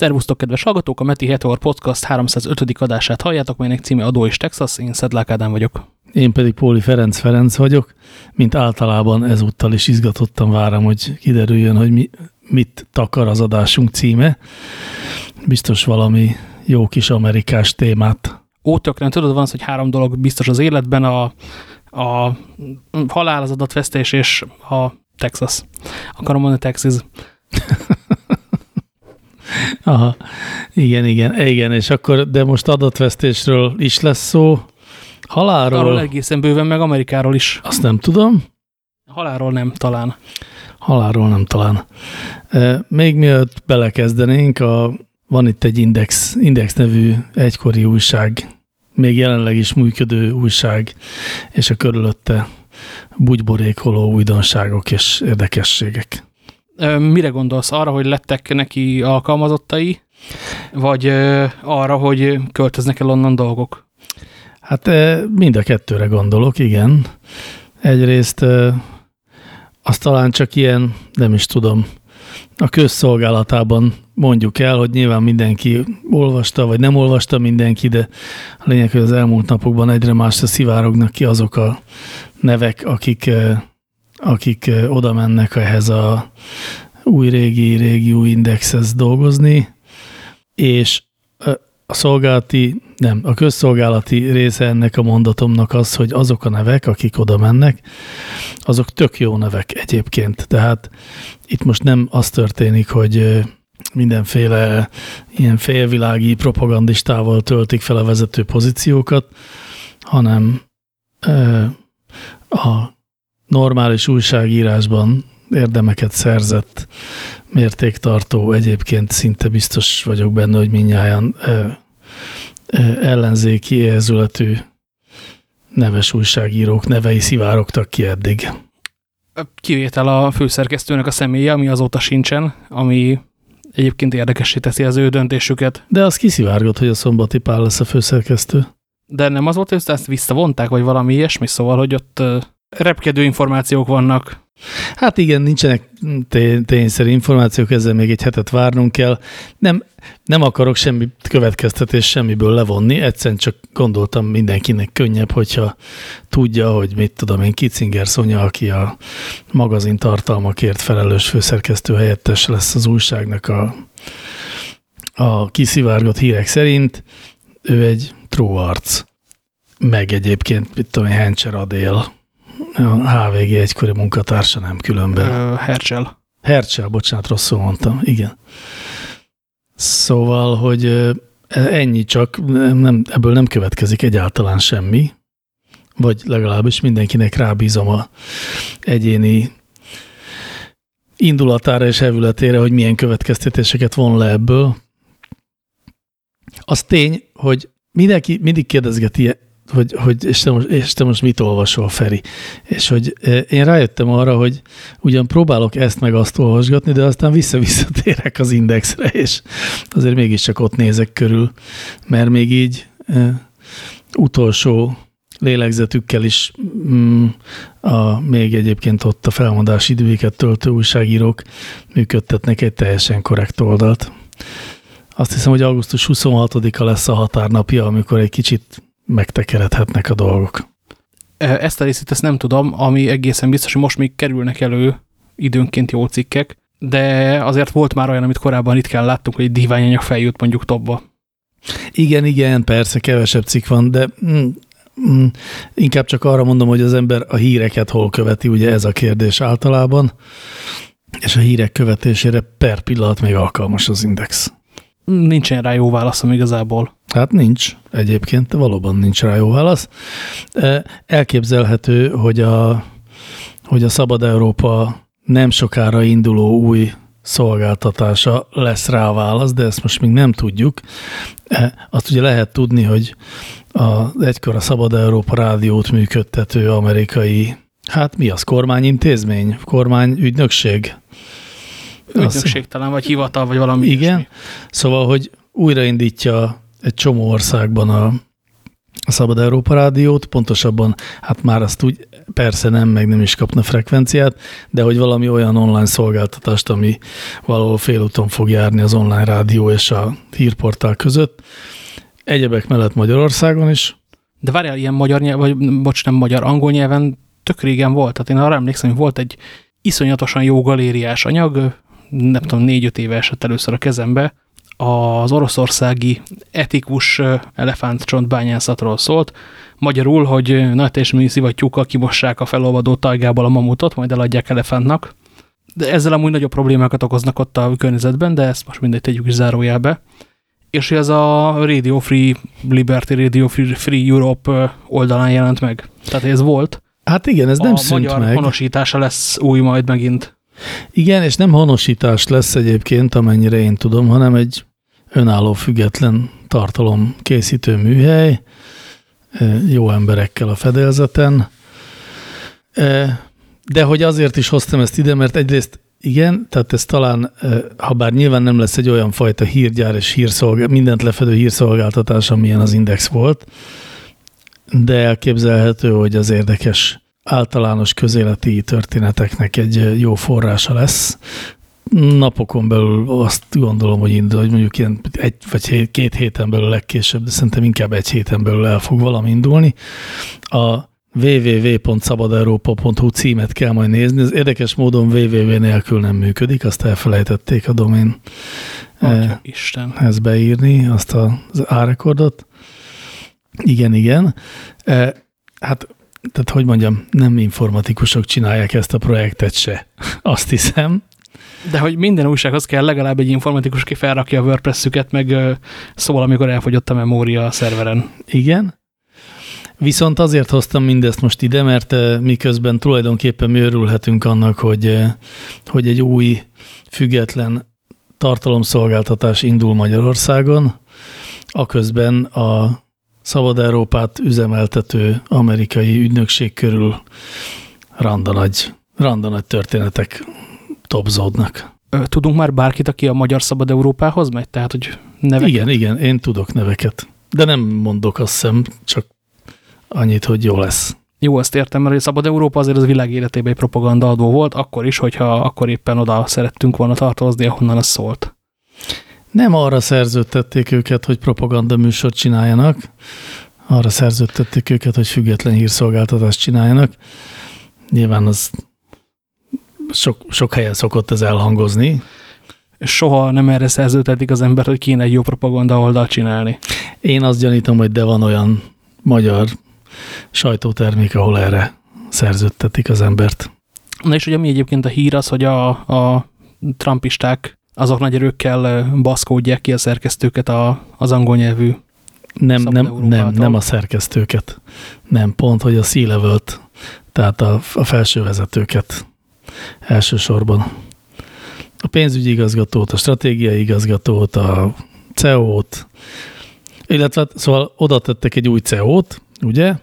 Szervusztok, kedves hallgatók! A Meti Heteor Podcast 305. adását halljátok, melynek címe Adó és Texas. Én Szedlák Ádám vagyok. Én pedig Póli Ferenc Ferenc vagyok. Mint általában ezúttal is izgatottan várom, hogy kiderüljön, hogy mi, mit takar az adásunk címe. Biztos valami jó kis amerikás témát. Ó, tökre, tudod, van az, hogy három dolog biztos az életben, a, a halál, az adatvesztés és a Texas. Akarom mondani Texas. Aha, igen, igen, igen, és akkor, de most adatvesztésről is lesz szó, halálról. Arról egészen bőven, meg Amerikáról is. Azt nem tudom. Halálról nem, talán. Halálról nem talán. Még mielőtt belekezdenénk, a, van itt egy Index, Index nevű egykori újság, még jelenleg is működő újság, és a körülötte bugyborékoló újdonságok és érdekességek. Mire gondolsz? Arra, hogy lettek neki alkalmazottai, vagy arra, hogy költöznek el onnan dolgok? Hát mind a kettőre gondolok, igen. Egyrészt azt talán csak ilyen, nem is tudom, a közszolgálatában mondjuk el, hogy nyilván mindenki olvasta, vagy nem olvasta mindenki, de a lényeg, hogy az elmúlt napokban egyre másra szivárognak ki azok a nevek, akik akik oda mennek ehhez a új-régi, régi-új indexhez dolgozni, és a szolgálati, nem, a közszolgálati része ennek a mondatomnak az, hogy azok a nevek, akik oda mennek, azok tök jó nevek egyébként. Tehát itt most nem az történik, hogy mindenféle ilyen félvilági propagandistával töltik fel a vezető pozíciókat, hanem a normális újságírásban érdemeket szerzett mértéktartó, egyébként szinte biztos vagyok benne, hogy minnyáján ellenzéki érzületű neves újságírók nevei szivárogtak ki eddig. Kivétel a főszerkesztőnek a személye, ami azóta sincsen, ami egyébként érdekessé teszi az ő döntésüket. De az kiszivárgott, hogy a Szombati Pál lesz a főszerkesztő. De nem az volt, hogy ezt visszavonták, vagy valami ilyesmi, szóval, hogy ott repkedő információk vannak. Hát igen, nincsenek tényszerű információk, ezzel még egy hetet várnunk kell. Nem, nem akarok semmi következtetés semmiből levonni, egyszerűen csak gondoltam mindenkinek könnyebb, hogyha tudja, hogy mit tudom én, Kitzinger Szonya, aki a magazin tartalmakért felelős főszerkesztő helyettes lesz az újságnak a, a kiszivárgott hírek szerint. Ő egy tróarc, meg egyébként, mit tudom én, Hencser Adél, a HVG egykori munkatársa nem különben. Hercsel. Hercsel, bocsánat, rosszul mondtam, igen. Szóval, hogy ennyi csak, nem, ebből nem következik egyáltalán semmi, vagy legalábbis mindenkinek rábízom a egyéni indulatára és hevületére, hogy milyen következtetéseket von le ebből. Az tény, hogy mindenki mindig kérdezgeti hogy, hogy és, te most, és te most mit olvasol, Feri? És hogy én rájöttem arra, hogy ugyan próbálok ezt meg azt olvasgatni, de aztán vissza-vissza térek az indexre, és azért mégiscsak ott nézek körül, mert még így utolsó lélegzetükkel is mm, a, még egyébként ott a felmondási időiket töltő újságírók működtetnek egy teljesen korrekt oldalt. Azt hiszem, hogy augusztus 26-a lesz a határnapja, amikor egy kicsit megtekeredhetnek a dolgok. Ezt a részét ezt nem tudom, ami egészen biztos, hogy most még kerülnek elő időnként jó cikkek, de azért volt már olyan, amit korábban itt kell láttunk, hogy egy díványanyag feljut mondjuk topba. Igen, igen, persze kevesebb cikk van, de mm, mm, inkább csak arra mondom, hogy az ember a híreket hol követi, ugye ez a kérdés általában, és a hírek követésére per pillanat még alkalmas az index. Nincsen rá jó válaszom igazából. Hát nincs egyébként, valóban nincs rá jó válasz. Elképzelhető, hogy a, hogy a Szabad Európa nem sokára induló új szolgáltatása lesz rá válasz, de ezt most még nem tudjuk. Azt ugye lehet tudni, hogy a, egykor a Szabad Európa rádiót működtető amerikai, hát mi az, kormányintézmény, kormányügynökség? Ügynökség talán, vagy hivatal, vagy valami Igen, ilyesmi. szóval, hogy újraindítja egy csomó országban a, a Szabad Európa Rádiót, pontosabban, hát már azt úgy persze nem, meg nem is kapna frekvenciát, de hogy valami olyan online szolgáltatást, ami valahol félúton fog járni az online rádió és a hírportál között. Egyebek mellett Magyarországon is. De várjál, ilyen magyar nyelv, vagy bocs, nem magyar, angol nyelven tök régen volt. Tehát én arra emlékszem, hogy volt egy iszonyatosan jó galériás anyag, nem tudom, négy-öt éve esett először a kezembe, az oroszországi etikus elefántcsontbányászatról szólt. Magyarul, hogy nagy és szivattyúkkal kimossák a felolvadó tajgából a mamutot, majd eladják elefántnak. De ezzel amúgy nagyobb problémákat okoznak ott a környezetben, de ezt most mindegy tegyük is zárójelbe. És ez a Radio Free Liberty, Radio Free Europe oldalán jelent meg. Tehát ez volt. Hát igen, ez nem a szűnt magyar meg. honosítása lesz új majd megint. Igen, és nem honosítás lesz egyébként, amennyire én tudom, hanem egy önálló független tartalom készítő műhely, jó emberekkel a fedélzeten. De hogy azért is hoztam ezt ide, mert egyrészt igen, tehát ez talán, ha bár nyilván nem lesz egy olyan fajta hírgyár és hírszolgál, mindent lefedő hírszolgáltatás, amilyen az Index volt, de elképzelhető, hogy az érdekes általános közéleti történeteknek egy jó forrása lesz. Napokon belül azt gondolom, hogy indul, hogy mondjuk ilyen egy vagy két héten belül legkésőbb, de szerintem inkább egy héten belül el fog valami indulni. A www.szabadeuropa.hu címet kell majd nézni. Ez érdekes módon www nélkül nem működik, azt elfelejtették a domén Atya Isten. ez beírni, azt az árekordot. Igen, igen. Hát tehát hogy mondjam, nem informatikusok csinálják ezt a projektet se, azt hiszem. De hogy minden újsághoz kell legalább egy informatikus, aki felrakja a WordPress-üket, meg szól, amikor elfogyott a memória a szerveren. Igen. Viszont azért hoztam mindezt most ide, mert miközben tulajdonképpen mi örülhetünk annak, hogy, hogy egy új, független tartalomszolgáltatás indul Magyarországon, aközben a Szabad Európát üzemeltető amerikai ügynökség körül randa nagy, randa nagy történetek topzódnak. Tudunk már bárkit, aki a Magyar Szabad Európához megy? Tehát, hogy neveket? Igen, igen, én tudok neveket. De nem mondok azt hiszem, csak annyit, hogy jó lesz. Jó, ezt értem, mert a Szabad Európa azért az világ életében egy propagandaadó volt, akkor is, hogyha akkor éppen oda szerettünk volna tartozni, ahonnan az szólt. Nem arra szerződtették őket, hogy propaganda műsort csináljanak, arra szerződtették őket, hogy független hírszolgáltatást csináljanak. Nyilván az sok, sok helyen szokott ez elhangozni. Soha nem erre szerződtetik az ember, hogy kéne egy jó propaganda oldalt csinálni. Én azt gyanítom, hogy de van olyan magyar sajtótermék, ahol erre szerződtetik az embert. Na és ugye mi egyébként a hír az, hogy a, a trumpisták azok nagy erőkkel baszkódják ki a szerkesztőket a, az angol nyelvű nem, nem, nem, nem a szerkesztőket. Nem, pont, hogy a c tehát a, a felső vezetőket elsősorban. A pénzügyi igazgatót, a stratégiai igazgatót, a CEO-t, illetve hát, szóval oda tettek egy új CEO-t, ugye,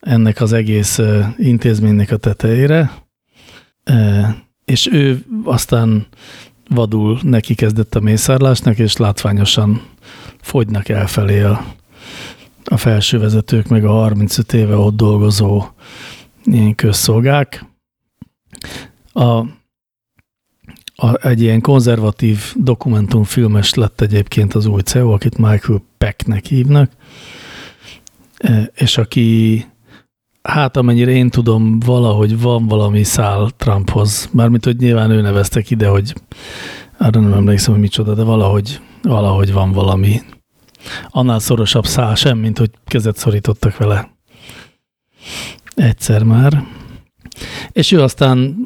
ennek az egész intézménynek a tetejére, és ő aztán vadul neki kezdett a mészárlásnak, és látványosan fogynak elfelé a, a felsővezetők, meg a 35 éve ott dolgozó ilyen közszolgák. A, a, egy ilyen konzervatív dokumentumfilmes lett egyébként az új CEO, akit Michael Pecknek hívnak, e, és aki hát amennyire én tudom, valahogy van valami szál Trumphoz. Mármint, hogy nyilván ő neveztek ide, hogy arra nem emlékszem, hogy micsoda, de valahogy, valahogy van valami annál szorosabb szál sem, mint hogy kezet szorítottak vele egyszer már. És ő aztán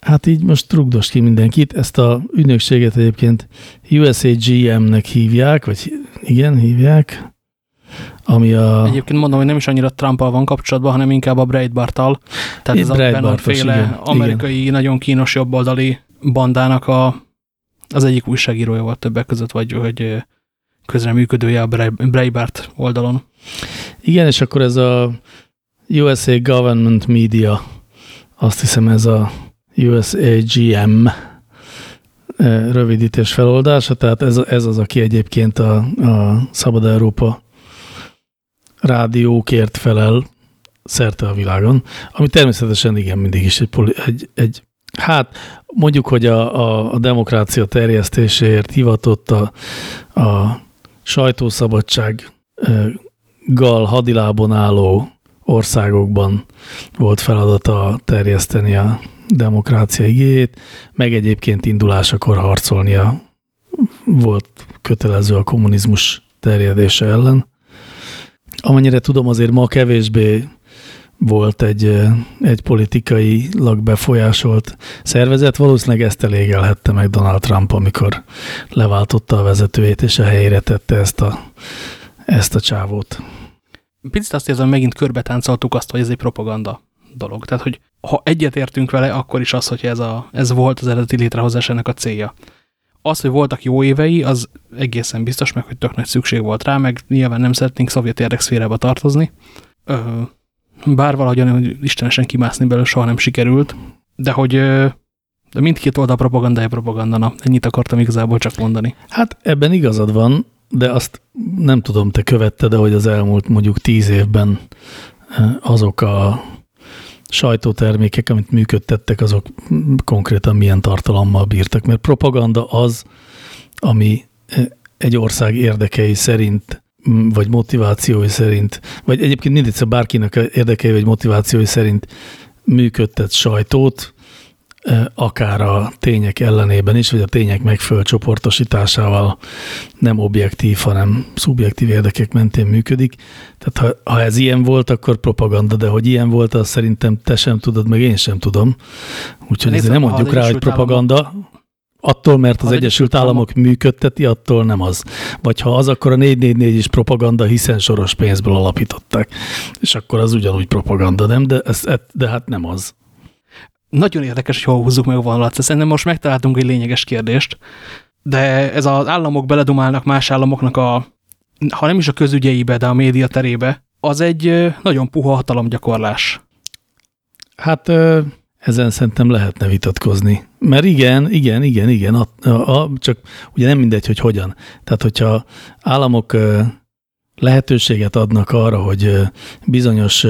hát így most rugdos ki mindenkit. Ezt a ügynökséget egyébként USAGM-nek hívják, vagy igen, hívják. Ami a... Egyébként mondom, hogy nem is annyira trump van kapcsolatban, hanem inkább a Breitbarttal. Tehát ez a Bannon-féle amerikai, igen. nagyon kínos jobboldali bandának a, az egyik újságírója volt többek között, vagy hogy közreműködője a Breitbart oldalon. Igen, és akkor ez a USA Government Media, azt hiszem ez a USAGM rövidítés feloldása, tehát ez, ez az, aki egyébként a, a Szabad Európa rádiókért felel szerte a világon, ami természetesen igen, mindig is egy, egy, egy hát mondjuk, hogy a, a, a demokrácia terjesztéséért hivatott a, a sajtószabadság gal hadilábon álló országokban volt feladata terjeszteni a demokrácia igéjét, meg egyébként indulásakor harcolnia volt kötelező a kommunizmus terjedése ellen. Amennyire tudom, azért ma kevésbé volt egy, egy politikailag befolyásolt szervezet, valószínűleg ezt elégelhette meg Donald Trump, amikor leváltotta a vezetőjét, és a helyére tette ezt a, ezt a csávót. Picit azt érzem, megint körbe táncoltuk azt, hogy ez egy propaganda dolog. Tehát, hogy ha egyetértünk vele, akkor is az, hogy ez, a, ez volt az eredeti létrehozásának a célja. Az, hogy voltak jó évei, az egészen biztos, meg hogy tök nagy szükség volt rá, meg nyilván nem szeretnénk szovjet érdekszférába tartozni. Bár valahogyan hogy istenesen kimászni belőle soha nem sikerült, de hogy de mindkét oldal propagandája propagandana. Ennyit akartam igazából csak mondani. Hát ebben igazad van, de azt nem tudom, te követted, de hogy az elmúlt mondjuk tíz évben azok a sajtótermékek, amit működtettek, azok konkrétan milyen tartalommal bírtak, mert propaganda az, ami egy ország érdekei szerint vagy motivációi szerint, vagy egyébként mindig bárkinek érdekei vagy motivációi szerint működtet sajtót, akár a tények ellenében is, vagy a tények megfelelő csoportosításával nem objektív, hanem szubjektív érdekek mentén működik. Tehát ha, ha ez ilyen volt, akkor propaganda, de hogy ilyen volt, azt szerintem te sem tudod, meg én sem tudom. Úgyhogy ezért nem mondjuk rá, hogy propaganda, államok Attól, mert az, az Egyesült Államok működteti, attól nem az. Vagy ha az, akkor a 444 is propaganda, hiszen soros pénzből alapították. És akkor az ugyanúgy propaganda, nem? De, ez, de hát nem az. Nagyon érdekes, hogy hol húzzuk meg a vonalat. Szerintem most megtaláltunk egy lényeges kérdést, de ez az államok beledumálnak más államoknak a, ha nem is a közügyeibe, de a média terébe, az egy nagyon puha hatalomgyakorlás. Hát ezen szerintem lehetne vitatkozni. Mert igen, igen, igen, igen, a, a, a, csak ugye nem mindegy, hogy hogyan. Tehát, hogyha államok lehetőséget adnak arra, hogy bizonyos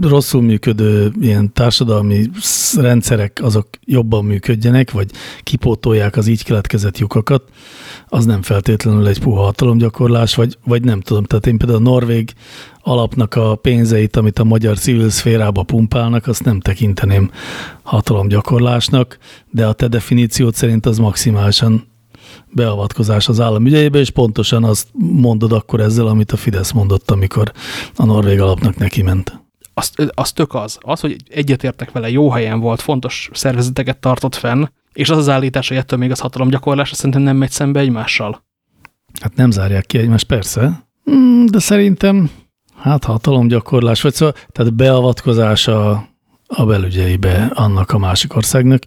rosszul működő ilyen társadalmi rendszerek azok jobban működjenek, vagy kipótolják az így keletkezett lyukakat, az nem feltétlenül egy puha hatalomgyakorlás, vagy, vagy nem tudom. Tehát én például a Norvég alapnak a pénzeit, amit a magyar civil szférába pumpálnak, azt nem tekinteném hatalomgyakorlásnak, de a te definíciót szerint az maximálisan beavatkozás az állam ügyeibe, és pontosan azt mondod akkor ezzel, amit a Fidesz mondott, amikor a Norvég alapnak neki ment. Az, az tök az. Az, hogy egyetértek vele, jó helyen volt, fontos szervezeteket tartott fenn, és az az állítás, hogy ettől még az hatalomgyakorlás, szerintem nem megy szembe egymással. Hát nem zárják ki egymást, persze, mm, de szerintem hát hatalomgyakorlás, vagy szóval, tehát beavatkozás a, a belügyeibe annak a másik országnak.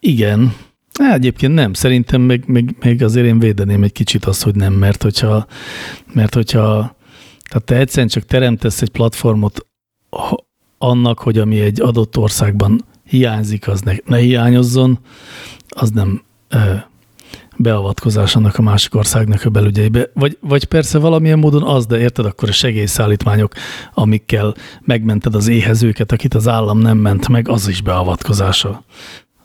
Igen, hát egyébként nem, szerintem még, még, még azért én védeném egy kicsit azt, hogy nem, mert hogyha, mert hogyha tehát te egyszerűen csak teremtesz egy platformot annak, hogy ami egy adott országban hiányzik, az ne, ne hiányozzon, az nem beavatkozás annak a másik országnak a belügyeibe. Vagy, vagy persze valamilyen módon az, de érted, akkor a segélyszállítmányok, amikkel megmented az éhezőket, akit az állam nem ment meg, az is beavatkozása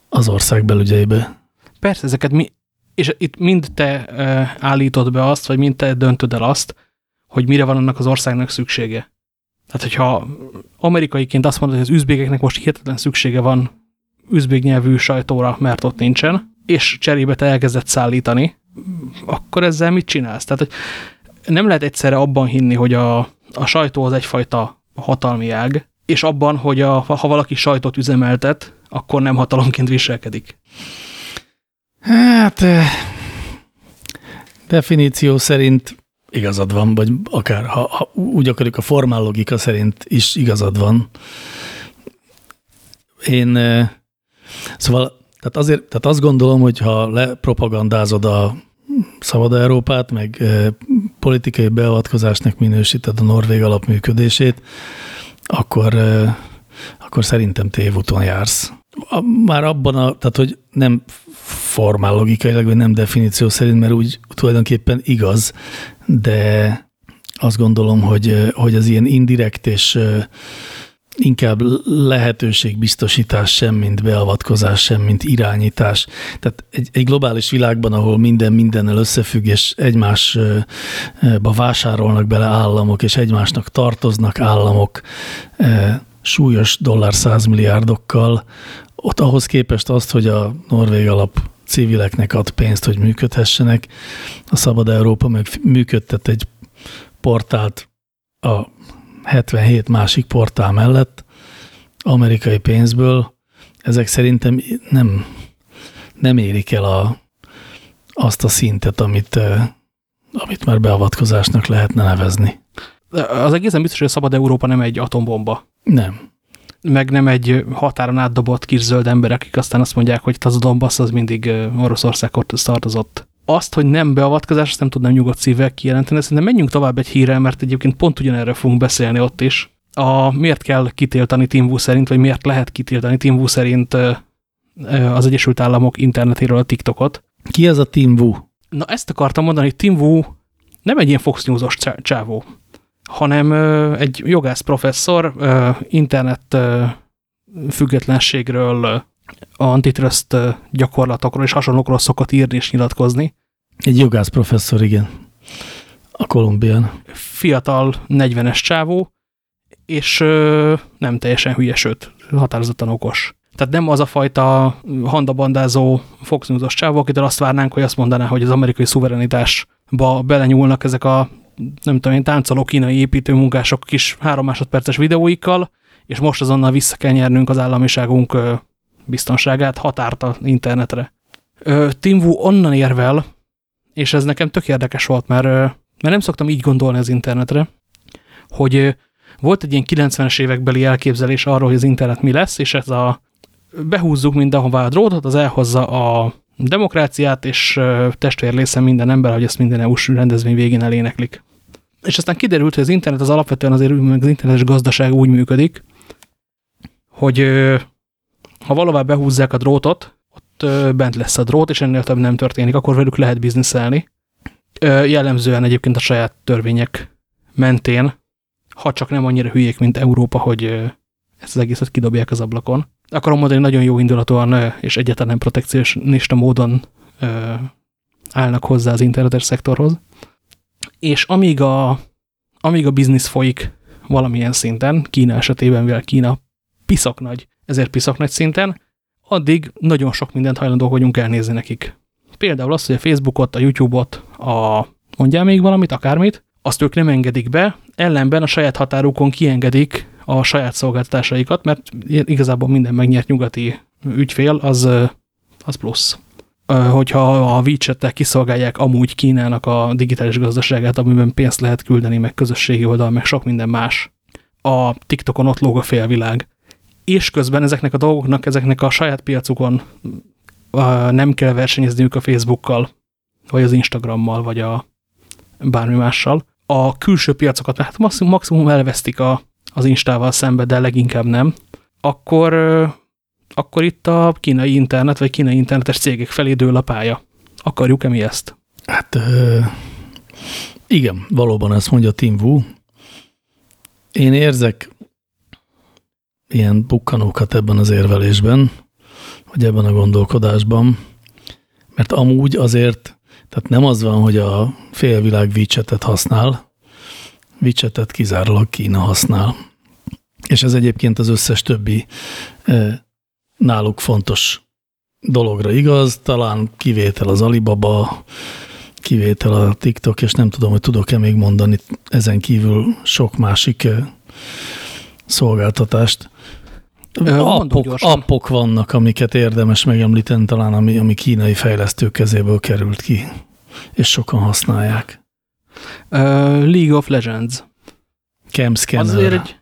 az ország belügyeibe. Persze, ezeket mi, és itt mind te e, állítod be azt, vagy mind te döntöd el azt, hogy mire van annak az országnak szüksége. Tehát, hogyha amerikaiként azt mondod, hogy az üzbégeknek most hihetetlen szüksége van üzbég nyelvű sajtóra, mert ott nincsen, és cserébe te elkezdett szállítani, akkor ezzel mit csinálsz? Tehát, hogy nem lehet egyszerre abban hinni, hogy a, a sajtó az egyfajta hatalmi ág, és abban, hogy a, ha valaki sajtot üzemeltet, akkor nem hatalomként viselkedik. Hát, eh, definíció szerint igazad van, vagy akár ha, ha úgy akarjuk, a formál logika szerint is igazad van. Én, szóval tehát, azért, tehát azt gondolom, hogy ha lepropagandázod a Szabad Európát, meg politikai beavatkozásnak minősíted a Norvég alapműködését, akkor, akkor szerintem tévúton jársz. Már abban a, tehát hogy nem formál logikailag, vagy nem definíció szerint, mert úgy tulajdonképpen igaz, de azt gondolom, hogy, hogy az ilyen indirekt és inkább lehetőségbiztosítás sem, mint beavatkozás sem, mint irányítás. Tehát egy, egy globális világban, ahol minden mindennel összefügg, és egymásba vásárolnak bele államok, és egymásnak tartoznak államok súlyos dollár százmilliárdokkal, ott ahhoz képest azt, hogy a Norvég alap civileknek ad pénzt, hogy működhessenek, a Szabad Európa meg működtet egy portált a 77 másik portál mellett amerikai pénzből, ezek szerintem nem, nem érik el a, azt a szintet, amit, amit már beavatkozásnak lehetne nevezni. Az egészen biztos, hogy a Szabad Európa nem egy atombomba. Nem. Meg nem egy határon átdobott kis zöld ember, akik aztán azt mondják, hogy az a Donbass az mindig Oroszországhoz tartozott azt, hogy nem beavatkozás, azt nem tudnám nyugodt szívvel kijelenteni, de szerintem menjünk tovább egy hírrel, mert egyébként pont ugyanerre fogunk beszélni ott is. A, miért kell kitiltani Tim Wu szerint, vagy miért lehet kitiltani Tim Wu szerint az Egyesült Államok internetéről a TikTokot. Ki az a Tim Wu? Na ezt akartam mondani, hogy Tim Wu nem egy ilyen Fox News-os csávó, hanem egy jogász professzor, internet függetlenségről, antitrust gyakorlatokról és hasonlókról szokott írni és nyilatkozni. Egy jogász professzor, igen. A Kolumbián. Fiatal, 40-es csávó, és nem teljesen hülye, sőt, határozottan okos. Tehát nem az a fajta handabandázó Fox News-os csávó, akitől azt várnánk, hogy azt mondaná, hogy az amerikai szuverenitásba belenyúlnak ezek a nem tudom én, táncoló kínai építőmunkások kis három másodperces videóikkal, és most azonnal vissza kell nyernünk az államiságunk biztonságát, határt a internetre. Tim Wu onnan érvel, és ez nekem tök érdekes volt, mert, mert nem szoktam így gondolni az internetre, hogy volt egy ilyen 90-es évekbeli elképzelés arról, hogy az internet mi lesz, és ez a behúzzuk mindenhová a drótot, az elhozza a demokráciát, és testvérlészen minden ember, hogy ezt minden EU-s rendezvény végén eléneklik. És aztán kiderült, hogy az internet az alapvetően azért az internetes gazdaság úgy működik, hogy ha valahová behúzzák a drótot, ott bent lesz a drót, és ennél több nem történik, akkor velük lehet bizniszelni. Jellemzően egyébként a saját törvények mentén, ha csak nem annyira hülyék, mint Európa, hogy ezt az egészet kidobják az ablakon. Akarom mondani, nagyon jó indulatúan és egyáltalán nem protekcionista módon állnak hozzá az internetes szektorhoz. És amíg a, amíg a biznisz folyik valamilyen szinten, Kína esetében, mivel Kína piszak nagy ezért piszak nagy szinten, addig nagyon sok mindent hajlandó vagyunk elnézni nekik. Például azt, hogy a Facebookot, a YouTube-ot, a mondjál még valamit, akármit, azt ők nem engedik be, ellenben a saját határukon kiengedik a saját szolgáltatásaikat, mert igazából minden megnyert nyugati ügyfél, az, az plusz. Hogyha a WeChat-tel kiszolgálják amúgy Kínának a digitális gazdaságát, amiben pénzt lehet küldeni, meg közösségi oldal, meg sok minden más. A TikTokon ott lóg a félvilág és közben ezeknek a dolgoknak, ezeknek a saját piacukon nem kell versenyezniük a Facebookkal, vagy az Instagrammal, vagy a bármi mással. A külső piacokat, hát maximum, maximum elvesztik a, az Instával szembe, de leginkább nem, akkor, akkor itt a kínai internet, vagy kínai internetes cégek felé dől a pálya. Akarjuk-e mi ezt? Hát igen, valóban ezt mondja Tim Wu. Én érzek ilyen bukkanókat ebben az érvelésben, vagy ebben a gondolkodásban, mert amúgy azért, tehát nem az van, hogy a félvilág widgetet használ, widgetet kizárólag Kína használ. És ez egyébként az összes többi náluk fontos dologra igaz, talán kivétel az Alibaba, kivétel a TikTok, és nem tudom, hogy tudok-e még mondani ezen kívül sok másik szolgáltatást. Appok, appok vannak, amiket érdemes megemlíteni, talán ami, ami kínai fejlesztők kezéből került ki, és sokan használják. Uh, League of Legends. Camscanner. Azért egy,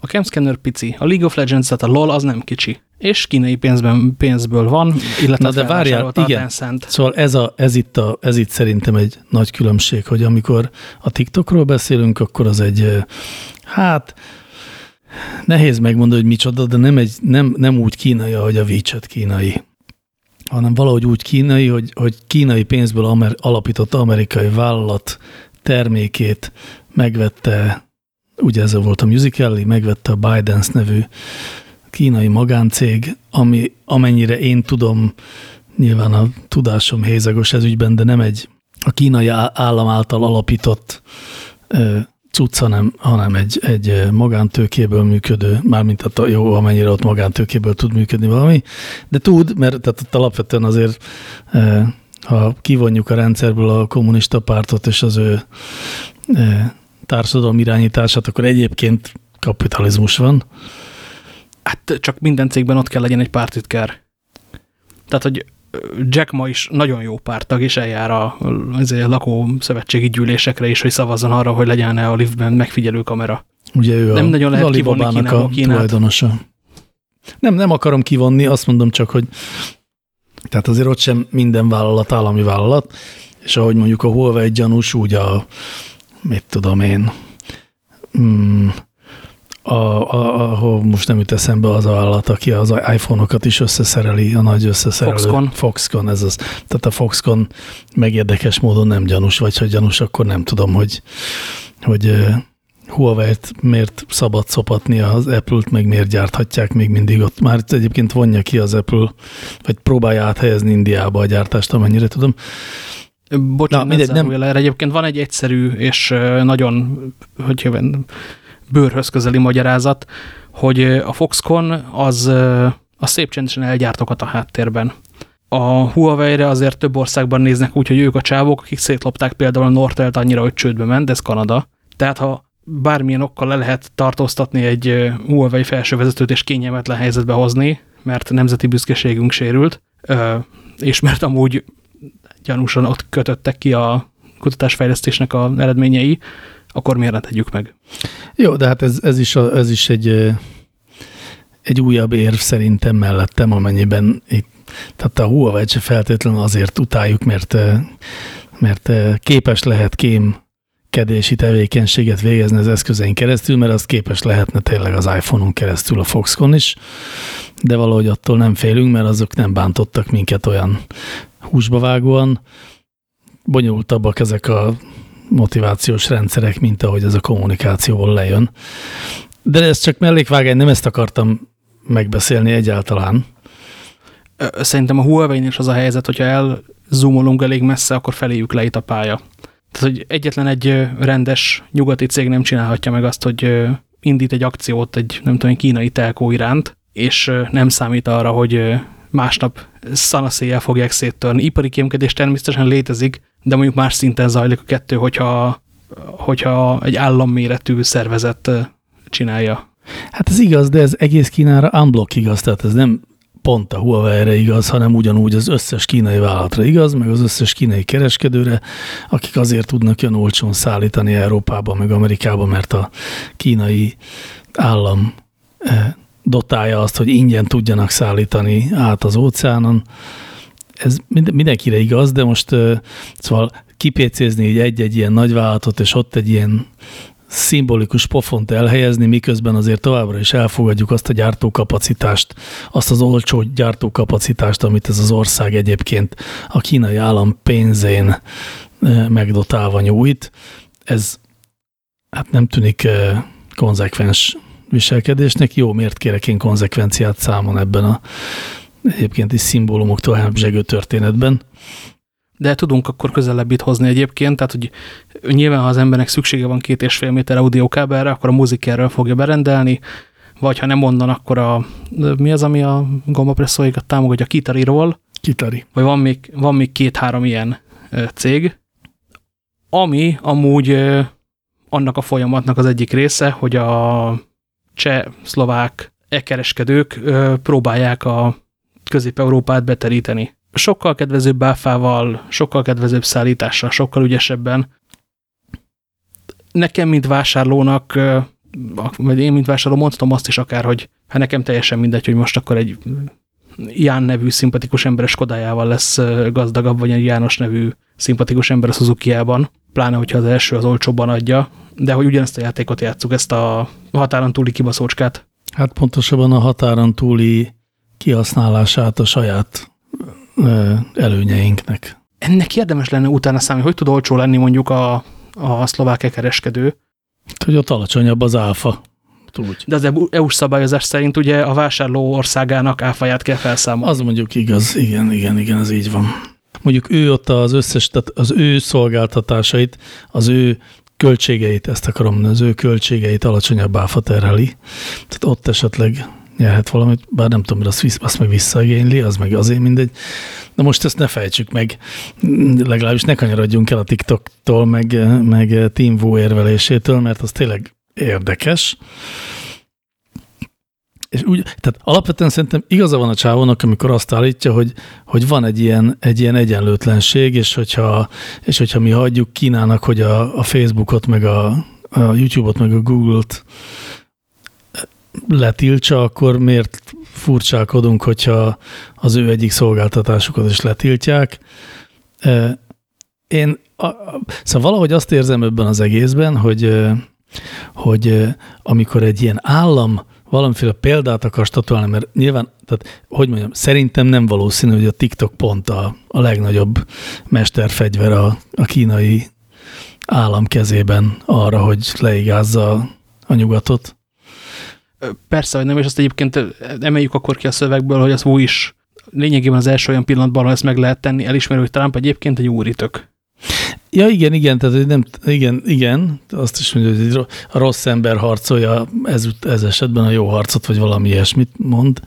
a Camscanner pici. A League of Legends, tehát a LOL az nem kicsi. És kínai pénzben, pénzből van, illetve Na de várjál, igen. Szóval ez, a, ez, itt a, ez itt szerintem egy nagy különbség, hogy amikor a TikTokról beszélünk, akkor az egy, hát Nehéz megmondani, hogy micsoda, de nem, egy, nem, nem úgy kínai, ahogy a WeChat kínai, hanem valahogy úgy kínai, hogy, hogy kínai pénzből amer, alapított amerikai vállalat termékét megvette, ugye ez volt a Musical.ly, megvette a ByteDance nevű kínai magáncég, ami amennyire én tudom, nyilván a tudásom hézagos ez ügyben, de nem egy a kínai állam által alapított cucc, hanem, hanem egy, egy magántőkéből működő, mármint a jó, amennyire ott magántőkéből tud működni valami, de tud, mert tehát ott alapvetően azért ha kivonjuk a rendszerből a kommunista pártot és az ő társadalom irányítását, akkor egyébként kapitalizmus van. Hát csak minden cégben ott kell legyen egy pártitkár. Tehát, hogy Jack ma is nagyon jó pártag, és eljár a, a lakó szövetségi gyűlésekre is, hogy szavazzon arra, hogy legyen -e a liftben megfigyelő kamera. Ugye ő nem a nagyon lehet kivonni Kínába, a Kínát. tulajdonosa. Nem, nem akarom kivonni, azt mondom csak, hogy tehát azért ott sem minden vállalat állami vállalat, és ahogy mondjuk a Huawei gyanús, úgy a, mit tudom én, mm, a, a, a, most nem jut eszembe az a vállalat, aki az iPhone-okat is összeszereli, a nagy összeszerelő. Foxconn. Foxconn, ez az. Tehát a Foxconn megérdekes módon nem gyanús, vagy ha gyanús, akkor nem tudom, hogy, hogy Huawei-t miért szabad szopatni az Apple-t, meg miért gyárthatják még mindig ott. Már egyébként vonja ki az Apple, vagy próbálja áthelyezni Indiába a gyártást, amennyire tudom. Bocsánat, Na, mindegy, nem... Erre egyébként van egy egyszerű és nagyon, hogy jövően, bőrhöz közeli magyarázat, hogy a Foxconn az a szép csendesen elgyártokat a háttérben. A Huawei-re azért több országban néznek úgy, hogy ők a csávók, akik szétlopták például a Nortelt annyira, hogy csődbe ment, de ez Kanada. Tehát ha bármilyen okkal le lehet tartóztatni egy Huawei felsővezetőt és kényelmetlen helyzetbe hozni, mert nemzeti büszkeségünk sérült, és mert amúgy gyanúsan ott kötöttek ki a kutatásfejlesztésnek a eredményei, akkor miért ne tegyük meg? Jó, de hát ez, ez, is, a, ez is egy, egy újabb érv szerintem mellettem, amennyiben itt, tehát a Huawei se feltétlenül azért utáljuk, mert, mert képes lehet kém kedési tevékenységet végezni az eszközein keresztül, mert az képes lehetne tényleg az iPhone-on keresztül a Foxconn is, de valahogy attól nem félünk, mert azok nem bántottak minket olyan húsba vágóan. Bonyolultabbak ezek a motivációs rendszerek, mint ahogy ez a kommunikációból lejön. De ez csak mellékvágány, nem ezt akartam megbeszélni egyáltalán. Szerintem a Huawei-n is az a helyzet, hogyha elzoomolunk elég messze, akkor feléjük lejt a pálya. Tehát, hogy egyetlen egy rendes nyugati cég nem csinálhatja meg azt, hogy indít egy akciót egy, nem tudom, kínai telkó iránt, és nem számít arra, hogy másnap szanaszéjjel fogják széttörni. Ipari kémkedés természetesen létezik, de mondjuk más szinten zajlik a kettő, hogyha, hogyha egy államméretű szervezet csinálja. Hát ez igaz, de ez egész Kínára unblock igaz, tehát ez nem pont a Huawei-re igaz, hanem ugyanúgy az összes kínai vállalatra igaz, meg az összes kínai kereskedőre, akik azért tudnak olyan olcsón szállítani Európába, meg Amerikába, mert a kínai állam eh, dotálja azt, hogy ingyen tudjanak szállítani át az óceánon. Ez mindenkire igaz, de most szóval kipécézni egy-egy ilyen nagyvállalatot, és ott egy ilyen szimbolikus pofont elhelyezni, miközben azért továbbra is elfogadjuk azt a gyártókapacitást, azt az olcsó gyártókapacitást, amit ez az ország egyébként a kínai állam pénzén megdotálva nyújt. Ez hát nem tűnik konzekvens viselkedésnek. Jó, miért kérek én konzekvenciát számon ebben a egyébként is szimbólumoktól elzsegő történetben de tudunk akkor közelebb itt hozni egyébként, tehát hogy nyilván, ha az embernek szüksége van két és fél méter audiókábelre, akkor a muzikerről fogja berendelni, vagy ha nem onnan, akkor a, mi az, ami a gombapresszóikat támogatja, a Kitari-ról. Kitari. Vagy van még, van még két-három ilyen cég, ami amúgy annak a folyamatnak az egyik része, hogy a cseh, szlovák e-kereskedők próbálják a Közép-Európát beteríteni sokkal kedvezőbb áfával, sokkal kedvezőbb szállítással, sokkal ügyesebben. Nekem, mint vásárlónak, vagy én, mint vásárló mondhatom azt is akár, hogy hát nekem teljesen mindegy, hogy most akkor egy Ján nevű szimpatikus ember Skodájával lesz gazdagabb, vagy egy János nevű szimpatikus ember a Suzuki-ában, pláne, hogyha az első az olcsóbban adja, de hogy ugyanezt a játékot játsszuk, ezt a határon túli kibaszócskát. Hát pontosabban a határon túli kihasználását a saját előnyeinknek. Ennek érdemes lenne utána számolni, hogy tud olcsó lenni mondjuk a, a szlovák kereskedő. Hogy ott alacsonyabb az áfa. Úgy. De az EU-s szabályozás szerint ugye a vásárló országának áfaját kell felszámolni. Az mondjuk igaz, igen, igen, igen, ez így van. Mondjuk ő ott az összes, tehát az ő szolgáltatásait, az ő költségeit, ezt akarom az ő költségeit alacsonyabb áfa terheli. Tehát ott esetleg nyerhet valamit, bár nem tudom, azt, azt meg visszaigényli, az meg azért mindegy. De most ezt ne fejtsük meg, legalábbis ne kanyarodjunk el a TikTok-tól, meg, meg Team érvelésétől, mert az tényleg érdekes. És úgy, tehát alapvetően szerintem igaza van a csávónak, amikor azt állítja, hogy, hogy van egy ilyen, egy ilyen egyenlőtlenség, és hogyha, és hogyha mi hagyjuk Kínának, hogy a, a Facebookot, meg a, a YouTube-ot, meg a Google-t letiltsa, akkor miért furcsálkodunk, hogyha az ő egyik szolgáltatásukat is letiltják. Én szóval valahogy azt érzem ebben az egészben, hogy, hogy amikor egy ilyen állam valamiféle példát akar statuálni, mert nyilván, tehát, hogy mondjam, szerintem nem valószínű, hogy a TikTok pont a, a legnagyobb mesterfegyver a, a kínai állam kezében arra, hogy leigázza a nyugatot. Persze, hogy nem, és azt egyébként emeljük akkor ki a szövegből, hogy az új is lényegében az első olyan pillanatban, ha ezt meg lehet tenni, elismerő, hogy Trump egyébként egy úritök. Ja, igen, igen, tehát nem, igen, igen, azt is mondja, hogy a rossz ember harcolja ez, ez esetben a jó harcot, vagy valami ilyesmit mond.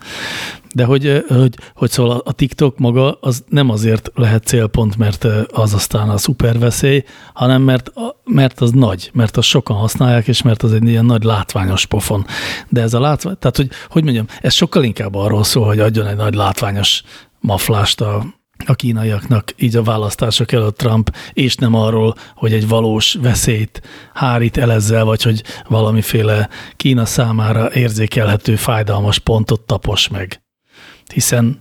De hogy, hogy, hogy szóval a TikTok maga az nem azért lehet célpont, mert az aztán a szuper veszély, hanem mert, mert az nagy, mert az sokan használják, és mert az egy ilyen nagy látványos pofon. De ez a látvány, tehát hogy, hogy mondjam, ez sokkal inkább arról szól, hogy adjon egy nagy látványos maflást a, a kínaiaknak így a választások előtt Trump, és nem arról, hogy egy valós veszélyt hárít el ezzel, vagy hogy valamiféle Kína számára érzékelhető fájdalmas pontot tapos meg. Hiszen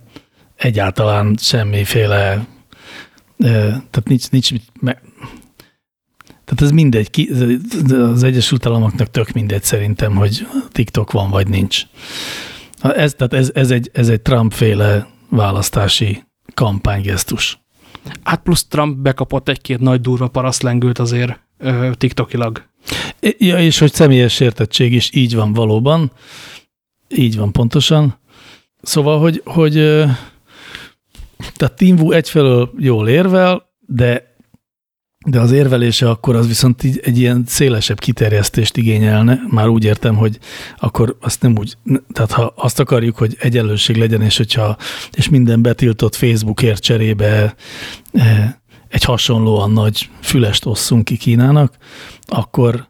egyáltalán semmiféle, tehát nincs, nincs me, tehát ez mindegy, az Egyesült Államoknak tök mindegy szerintem, hogy TikTok van vagy nincs. Ez, tehát ez, ez, egy, ez egy Trump-féle választási kampánygesztus. Hát plusz Trump bekapott egy-két nagy durva paraszlengőt azért ö, tiktokilag. Ja, és hogy személyes értettség is így van valóban. Így van pontosan. Szóval, hogy, hogy tehát Team Wu egyfelől jól érvel, de de az érvelése akkor az viszont egy ilyen szélesebb kiterjesztést igényelne. Már úgy értem, hogy akkor azt nem úgy, tehát ha azt akarjuk, hogy egyenlőség legyen, és hogyha és minden betiltott Facebookért cserébe eh, egy hasonlóan nagy fülest osszunk ki Kínának, akkor,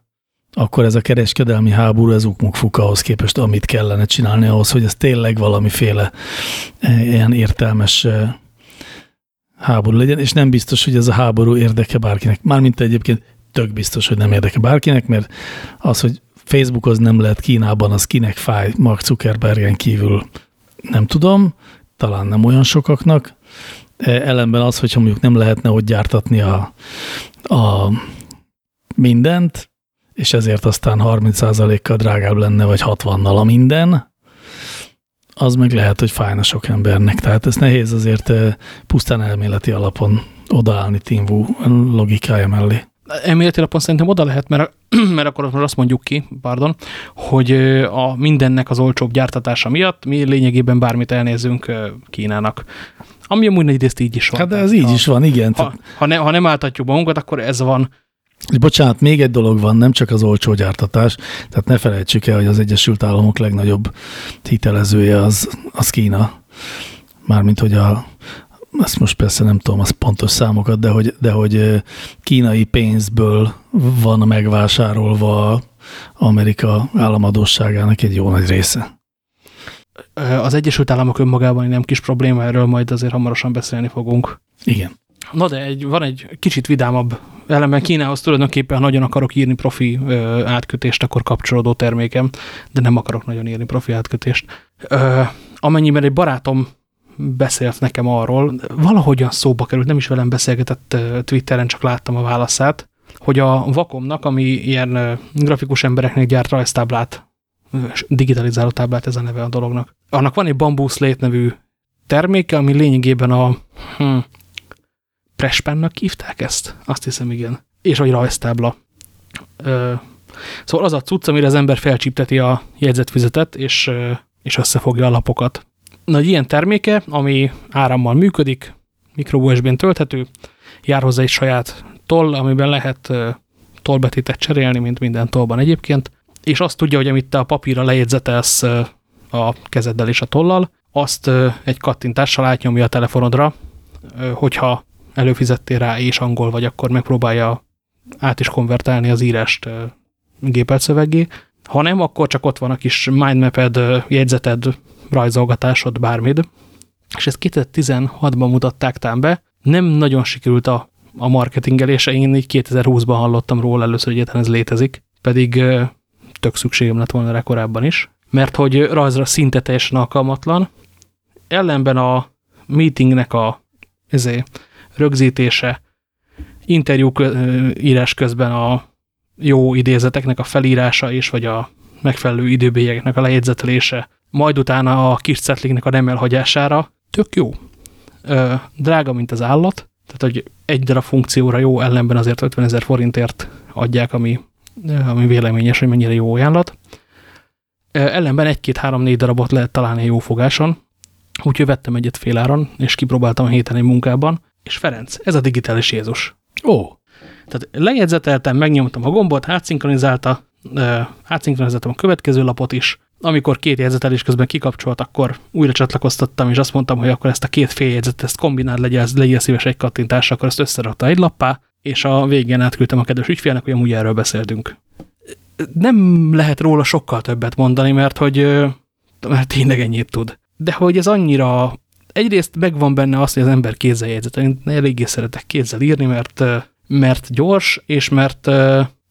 akkor ez a kereskedelmi háború, ez ukmukfuk ahhoz képest, amit kellene csinálni ahhoz, hogy ez tényleg valamiféle eh, ilyen értelmes eh, háború legyen, és nem biztos, hogy ez a háború érdeke bárkinek. Mármint egyébként tök biztos, hogy nem érdeke bárkinek, mert az, hogy Facebookhoz nem lehet Kínában, az kinek fáj Mark Zuckerbergen kívül, nem tudom, talán nem olyan sokaknak. E, ellenben az, hogyha mondjuk nem lehetne ott gyártatni a, a mindent, és ezért aztán 30%-kal drágább lenne, vagy 60-nal a minden, az meg lehet, hogy fájna sok embernek. Tehát ez nehéz azért pusztán elméleti alapon odaállni Team logikája mellé. Elméleti alapon szerintem oda lehet, mert, mert akkor azt mondjuk ki, pardon, hogy a mindennek az olcsóbb gyártatása miatt mi lényegében bármit elnézünk Kínának. Ami amúgy egyrészt így is van. Hát de ez így ha, is van, igen. Ha, ha, ne, ha nem álltatjuk magunkat, akkor ez van. És bocsánat, még egy dolog van, nem csak az olcsó gyártatás, tehát ne felejtsük el, hogy az Egyesült Államok legnagyobb hitelezője az, az Kína. Mármint, hogy a, ezt most persze nem tudom az pontos számokat, de hogy, de hogy kínai pénzből van megvásárolva Amerika államadóságának egy jó nagy része. Az Egyesült Államok önmagában nem kis probléma, erről majd azért hamarosan beszélni fogunk. Igen. Na de egy, van egy kicsit vidámabb ellenben Kínához tulajdonképpen, ha nagyon akarok írni profi ö, átkötést, akkor kapcsolódó termékem, de nem akarok nagyon írni profi átkötést. Ö, amennyiben egy barátom beszélt nekem arról, valahogyan szóba került, nem is velem beszélgetett Twitteren, csak láttam a válaszát, hogy a Vakomnak, ami ilyen grafikus embereknek gyárt rajztáblát, digitalizáló táblát ez a neve a dolognak. Annak van egy Bamboo nevű terméke, ami lényegében a hm, Prespánnak hívták ezt? Azt hiszem, igen. és vagy rajztábla. Ö, szóval az a cucc, amire az ember felcsípteti a jegyzetfüzetet, és, és összefogja a lapokat. Na, ilyen terméke, ami árammal működik, mikro USB-n tölthető, jár hozzá egy saját toll, amiben lehet tollbetétet cserélni, mint minden tollban egyébként, és azt tudja, hogy amit te a papírra lejegyzetelsz a kezeddel és a tollal, azt egy kattintással átnyomja a telefonodra, hogyha előfizettél rá és angol vagy, akkor megpróbálja át is konvertálni az írást gépelt szöveggé. Ha nem, akkor csak ott van a kis mindmaped, jegyzeted, rajzolgatásod, bármid. És ezt 2016-ban mutatták tám be. Nem nagyon sikerült a, a marketingelése, én így 2020-ban hallottam róla először, hogy ez létezik, pedig tök szükségem lett volna rá korábban is, mert hogy rajzra szinte teljesen alkalmatlan. Ellenben a meetingnek a ezért, rögzítése, interjú írás közben a jó idézeteknek a felírása és vagy a megfelelő időbélyeknek a lejegyzetelése, majd utána a kis cetliknek a nem elhagyására, tök jó. Drága, mint az állat, tehát hogy egy darab funkcióra jó, ellenben azért 50 ezer forintért adják, ami, ami véleményes, hogy mennyire jó ajánlat. Ellenben egy-két-három-négy darabot lehet találni jó fogáson, úgyhogy vettem egyet féláron, és kipróbáltam a héten egy munkában, és Ferenc, ez a digitális Jézus. Ó. Tehát lejegyzeteltem, megnyomtam a gombot, átszinkronizálta, átszinkronizáltam a következő lapot is, amikor két jegyzetelés közben kikapcsolt, akkor újra csatlakoztattam, és azt mondtam, hogy akkor ezt a két féljegyzet, ezt kombináld, legyen, legyen szíves egy kattintás, akkor ezt összerakta egy lappá, és a végén átküldtem a kedves ügyfélnek, hogy amúgy erről beszéltünk. Nem lehet róla sokkal többet mondani, mert hogy mert tényleg ennyit tud. De hogy ez annyira egyrészt megvan benne az, hogy az ember kézzel jegyzet. Én eléggé szeretek kézzel írni, mert, mert gyors, és mert,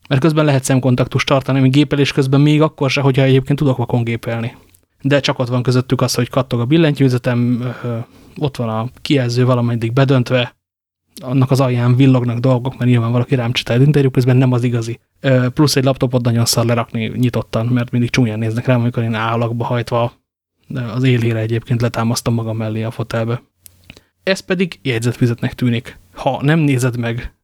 mert közben lehet szemkontaktust tartani, ami gépelés közben még akkor se, hogyha egyébként tudok vakon gépelni. De csak ott van közöttük az, hogy kattog a billentyűzetem, ott van a kijelző valameddig bedöntve, annak az alján villognak dolgok, mert nyilván valaki rám csinált interjú közben nem az igazi. Plusz egy laptopot nagyon szar lerakni nyitottan, mert mindig csúnyán néznek rám, amikor én állakba hajtva az élére egyébként letámasztam magam mellé a fotelbe. Ez pedig jegyzetfizetnek tűnik. Ha nem nézed meg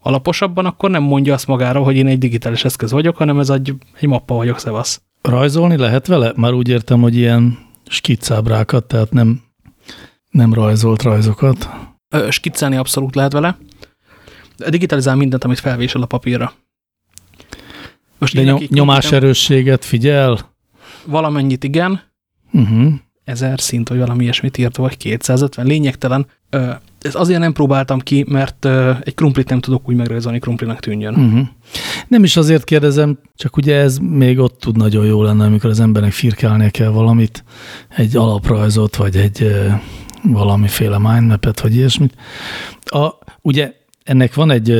alaposabban, akkor nem mondja azt magáról, hogy én egy digitális eszköz vagyok, hanem ez egy, egy mappa vagyok, szevasz. Rajzolni lehet vele? Már úgy értem, hogy ilyen skicábrákat, tehát nem, nem rajzolt rajzokat. Skiccelni abszolút lehet vele. Digitalizál mindent, amit felvésel a papírra. Most De nyom, nyomáserősséget figyel? Valamennyit igen, uh -huh. ezer szint, vagy valami ilyesmit írt, vagy 250, lényegtelen. Ez azért nem próbáltam ki, mert egy krumplit nem tudok úgy megrajzolni, krumplinak tűnjön. Uh -huh. Nem is azért kérdezem, csak ugye ez még ott tud nagyon jó lenne, amikor az embernek firkálnia kell valamit, egy alaprajzot, vagy egy valamiféle mindmap-et, vagy ilyesmit. A, ugye ennek van egy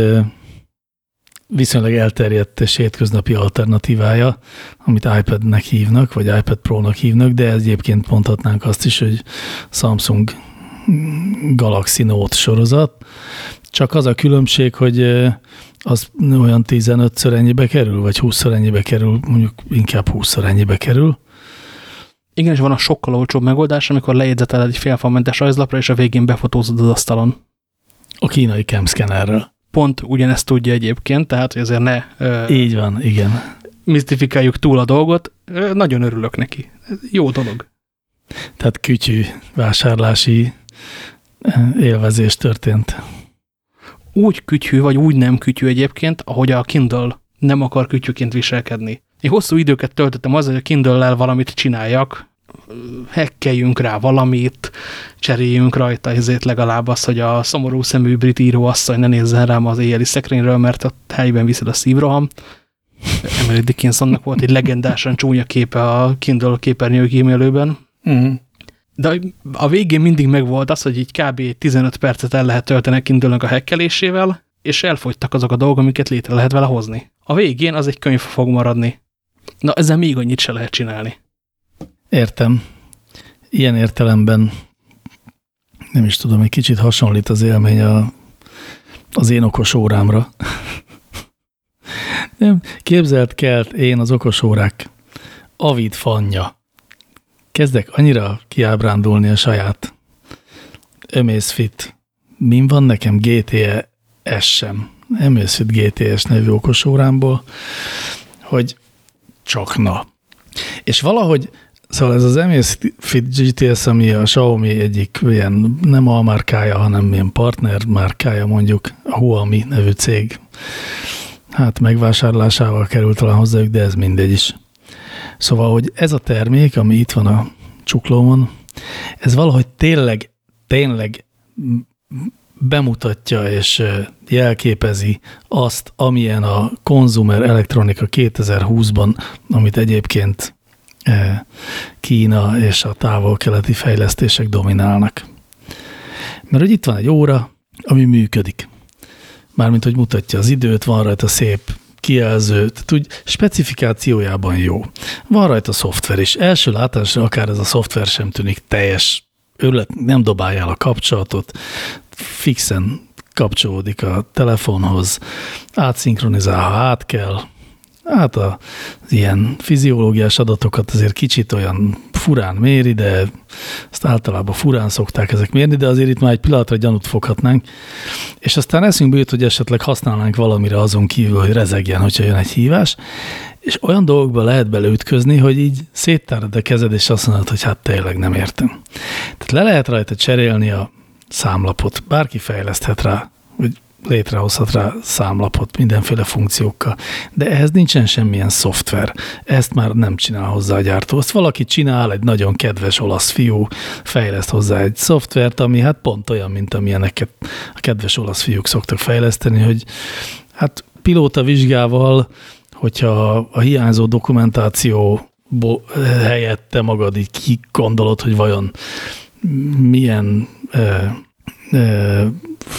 viszonylag elterjedt és hétköznapi alternatívája, amit iPad-nek hívnak, vagy iPad Pro-nak hívnak, de egyébként mondhatnánk azt is, hogy Samsung Galaxy Note sorozat. Csak az a különbség, hogy az olyan 15-ször ennyibe kerül, vagy 20-szor ennyibe kerül, mondjuk inkább 20-szor ennyibe kerül. Igen, és van a sokkal olcsóbb megoldás, amikor lejegyzeteled egy félfalmentes rajzlapra, és a végén befotózod az asztalon. A kínai camscannerrel pont ugyanezt tudja egyébként, tehát hogy azért ne... Így van, igen. Misztifikáljuk túl a dolgot. Nagyon örülök neki. Jó dolog. Tehát kütyű vásárlási élvezés történt. Úgy kütyű, vagy úgy nem kütyű egyébként, ahogy a Kindle nem akar kütyűként viselkedni. Én hosszú időket töltöttem azzal, hogy a Kindle-lel valamit csináljak, hekkeljünk rá valamit, cseréljünk rajta ezért legalább az, hogy a szomorú szemű brit íróasszony ne nézzen rám az éjjeli szekrényről, mert ott helyben viszed a szívroham. Emily Dickinsonnak volt egy legendásan csúnya képe a Kindle képernyő kímélőben. Mm. De a végén mindig megvolt az, hogy így kb. 15 percet el lehet tölteni kindle a hekkelésével, és elfogytak azok a dolgok, amiket létre lehet vele hozni. A végén az egy könyv fog maradni. Na, ezzel még annyit se lehet csinálni. Értem. Ilyen értelemben nem is tudom, egy kicsit hasonlít az élmény a, az én okos órámra. nem, képzelt kelt én az okos órák avid fanja. Kezdek annyira kiábrándulni a saját fit. Min van nekem GTE S sem. Amazfit GTS nevű okosórámból, hogy csak na. És valahogy, szóval ez az Amazfit GTS, ami a Xiaomi egyik ilyen nem almárkája, hanem ilyen partner márkája mondjuk, a Huami nevű cég, hát megvásárlásával került talán hozzájuk, de ez mindegy is. Szóval, hogy ez a termék, ami itt van a csuklómon, ez valahogy tényleg, tényleg bemutatja és jelképezi azt, amilyen a konzumer elektronika 2020-ban, amit egyébként Kína és a távol-keleti fejlesztések dominálnak. Mert hogy itt van egy óra, ami működik. Mármint, hogy mutatja az időt, van rajta szép kijelző, úgy specifikációjában jó. Van rajta szoftver is. Első látásra akár ez a szoftver sem tűnik teljes őrület, nem dobálja a kapcsolatot, fixen kapcsolódik a telefonhoz, átszinkronizál, ha át kell. Hát az ilyen fiziológiás adatokat azért kicsit olyan furán méri, de ezt általában furán szokták ezek mérni, de azért itt már egy pillanatra gyanút foghatnánk. És aztán eszünkbe jut, hogy esetleg használnánk valamire azon kívül, hogy rezegjen, hogyha jön egy hívás, és olyan dolgokba lehet beleütközni, hogy így széttárad a kezed, és azt mondod, hogy hát tényleg nem értem. Tehát le lehet rajta cserélni a számlapot. Bárki fejleszthet rá, hogy létrehozhat rá számlapot mindenféle funkciókkal, de ehhez nincsen semmilyen szoftver. Ezt már nem csinál hozzá a gyártó. Azt valaki csinál, egy nagyon kedves olasz fiú fejleszt hozzá egy szoftvert, ami hát pont olyan, mint amilyeneket a kedves olasz fiúk szoktak fejleszteni, hogy hát pilóta vizsgával, hogyha a hiányzó dokumentáció helyett te magad így gondolod, hogy vajon milyen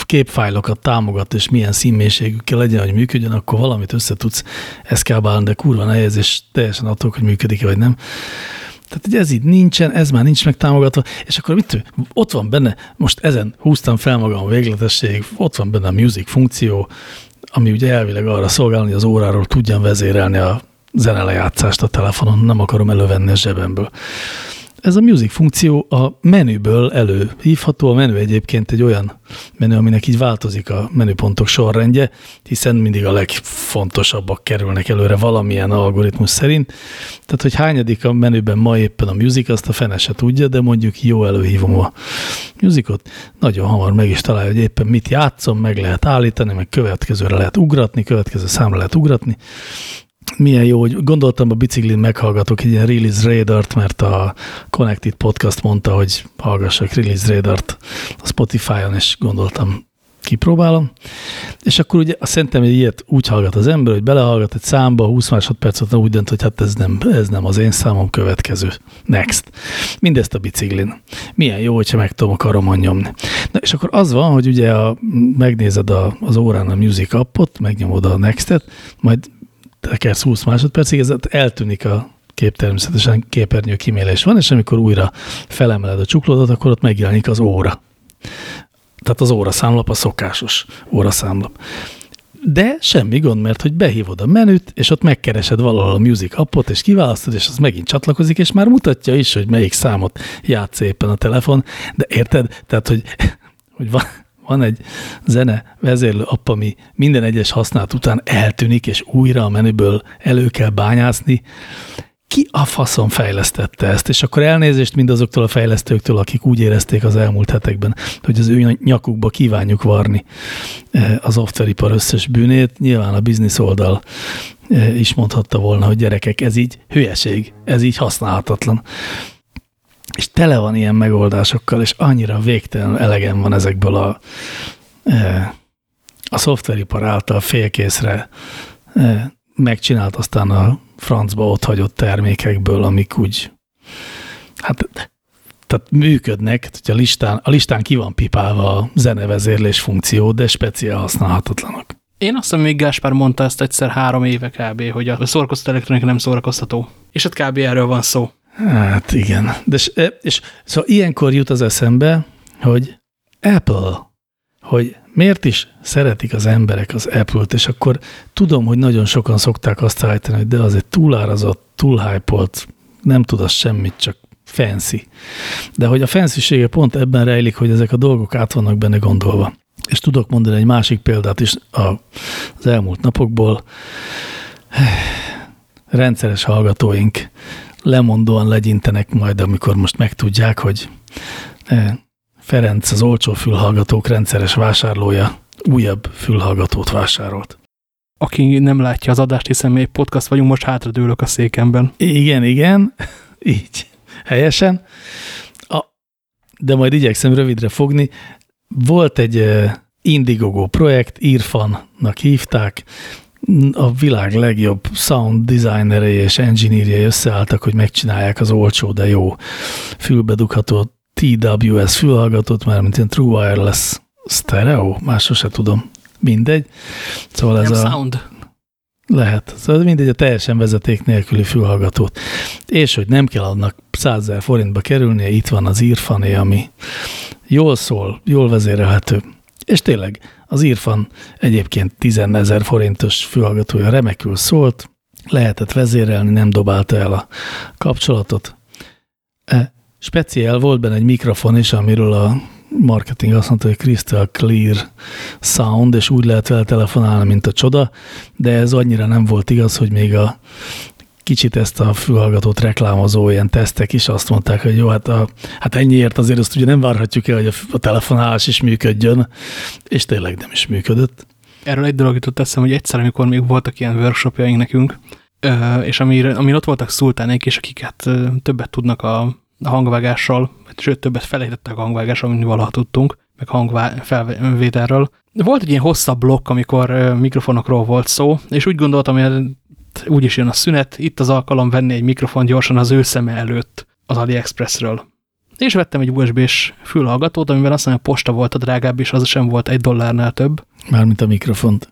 képfájlokat támogat, és milyen színmélységükkel legyen, hogy működjön, akkor valamit össze tudsz eszkábálni, de kurva nehéz, és teljesen attól, hogy működik-e vagy nem. Tehát hogy ez így nincsen, ez már nincs meg támogatva, és akkor mit ott van benne, most ezen húztam fel magam a végletesség, ott van benne a music funkció, ami ugye elvileg arra szolgál, hogy az óráról tudjam vezérelni a zenelejátszást a telefonon, nem akarom elővenni a zsebemből ez a music funkció a menüből előhívható. A menü egyébként egy olyan menü, aminek így változik a menüpontok sorrendje, hiszen mindig a legfontosabbak kerülnek előre valamilyen algoritmus szerint. Tehát, hogy hányadik a menüben ma éppen a music, azt a fene se tudja, de mondjuk jó előhívom a musicot, nagyon hamar meg is találja, hogy éppen mit játszom, meg lehet állítani, meg következőre lehet ugratni, következő számra lehet ugratni, milyen jó, hogy gondoltam a biciklin meghallgatok egy ilyen Release Radar-t, mert a Connected Podcast mondta, hogy hallgassak Release Radar-t a Spotify-on, és gondoltam, kipróbálom. És akkor ugye szerintem, hogy ilyet úgy hallgat az ember, hogy belehallgat egy számba, 20 másodpercet úgy dönt, hogy hát ez nem, ez nem az én számom következő. Next. Mindezt a biciklin. Milyen jó, hogyha meg tudom a karomon nyomni. Na, és akkor az van, hogy ugye a, megnézed a, az órán a Music appot, megnyomod a Next-et, majd tekersz 20 másodpercig, ez eltűnik a kép természetesen képernyő kimélés van, és amikor újra felemeled a csuklódat, akkor ott megjelenik az óra. Tehát az óraszámlap a szokásos óraszámlap. De semmi gond, mert hogy behívod a menüt, és ott megkeresed valahol a Music appot, és kiválasztod, és az megint csatlakozik, és már mutatja is, hogy melyik számot játsz éppen a telefon. De érted? Tehát, hogy, hogy van, van egy zene vezérlő app, ami minden egyes használat után eltűnik, és újra a menüből elő kell bányászni. Ki a faszon fejlesztette ezt? És akkor elnézést mindazoktól a fejlesztőktől, akik úgy érezték az elmúlt hetekben, hogy az ő nyakukba kívánjuk varni e, az szoftveripar összes bűnét. Nyilván a biznisz oldal e, is mondhatta volna, hogy gyerekek, ez így hülyeség, ez így használhatatlan és tele van ilyen megoldásokkal, és annyira végtelen elegem van ezekből a, e, a szoftveripar által félkészre e, megcsinált aztán a francba ott hagyott termékekből, amik úgy, hát tehát működnek, hogy a listán, a listán ki van pipálva a zenevezérlés funkció, de speciál használhatatlanok. Én azt hiszem, még Gáspár mondta ezt egyszer három éve kb., hogy a szórakoztató elektronika nem szórakoztató. És ott kb. erről van szó. Hát igen. De, és, és szóval ilyenkor jut az eszembe, hogy Apple, hogy miért is szeretik az emberek az Apple-t, és akkor tudom, hogy nagyon sokan szokták azt állítani, hogy de az egy túlárazott, túlhypolt, nem tud az semmit, csak fancy. De hogy a fancysége pont ebben rejlik, hogy ezek a dolgok át vannak benne gondolva. És tudok mondani egy másik példát is az elmúlt napokból. Rendszeres hallgatóink lemondóan legyintenek majd, amikor most megtudják, hogy eh, Ferenc, az olcsó fülhallgatók rendszeres vásárlója újabb fülhallgatót vásárolt. Aki nem látja az adást, hiszen mi egy podcast vagyunk, most hátradőlök a székemben. Igen, igen, így, helyesen. A, de majd igyekszem rövidre fogni. Volt egy uh, Indiegogo projekt, Irfannak hívták, a világ legjobb sound designerei és engineerjei összeálltak, hogy megcsinálják az olcsó, de jó fülbedugható TWS fülhallgatót, már mint ilyen True Wireless Stereo, másra se tudom. Mindegy. Szóval ez a... Sound. Lehet. Szóval mindegy, a teljesen vezeték nélküli fülhallgatót. És hogy nem kell annak 100 forintba kerülnie, itt van az írfané, ami jól szól, jól vezérelhető. És tényleg az írfan egyébként 10 ezer forintos fülhallgatója remekül szólt, lehetett vezérelni, nem dobálta el a kapcsolatot. E, speciál volt benne egy mikrofon is, amiről a marketing azt mondta, hogy crystal clear sound, és úgy lehet vele telefonálni, mint a csoda, de ez annyira nem volt igaz, hogy még a kicsit ezt a fülhallgatót reklámozó ilyen tesztek is azt mondták, hogy jó, hát, a, hát ennyiért azért azt ugye nem várhatjuk el, hogy a, a telefonálás is működjön, és tényleg nem is működött. Erről egy dolog jutott eszem, hogy egyszer, amikor még voltak ilyen workshopjaink nekünk, és amire, amin ott voltak szultánék, és akik hát többet tudnak a a hangvágással, sőt többet felejtettek a hangvágással, mint valaha tudtunk, meg hangfelvételről. Volt egy ilyen hosszabb blokk, amikor mikrofonokról volt szó, és úgy gondoltam, hogy úgyis jön a szünet, itt az alkalom venni egy mikrofon gyorsan az ő szeme előtt az AliExpressről. És vettem egy USB-s fülhallgatót, amiben azt a posta volt a drágább, és az sem volt egy dollárnál több. Mármint a mikrofont.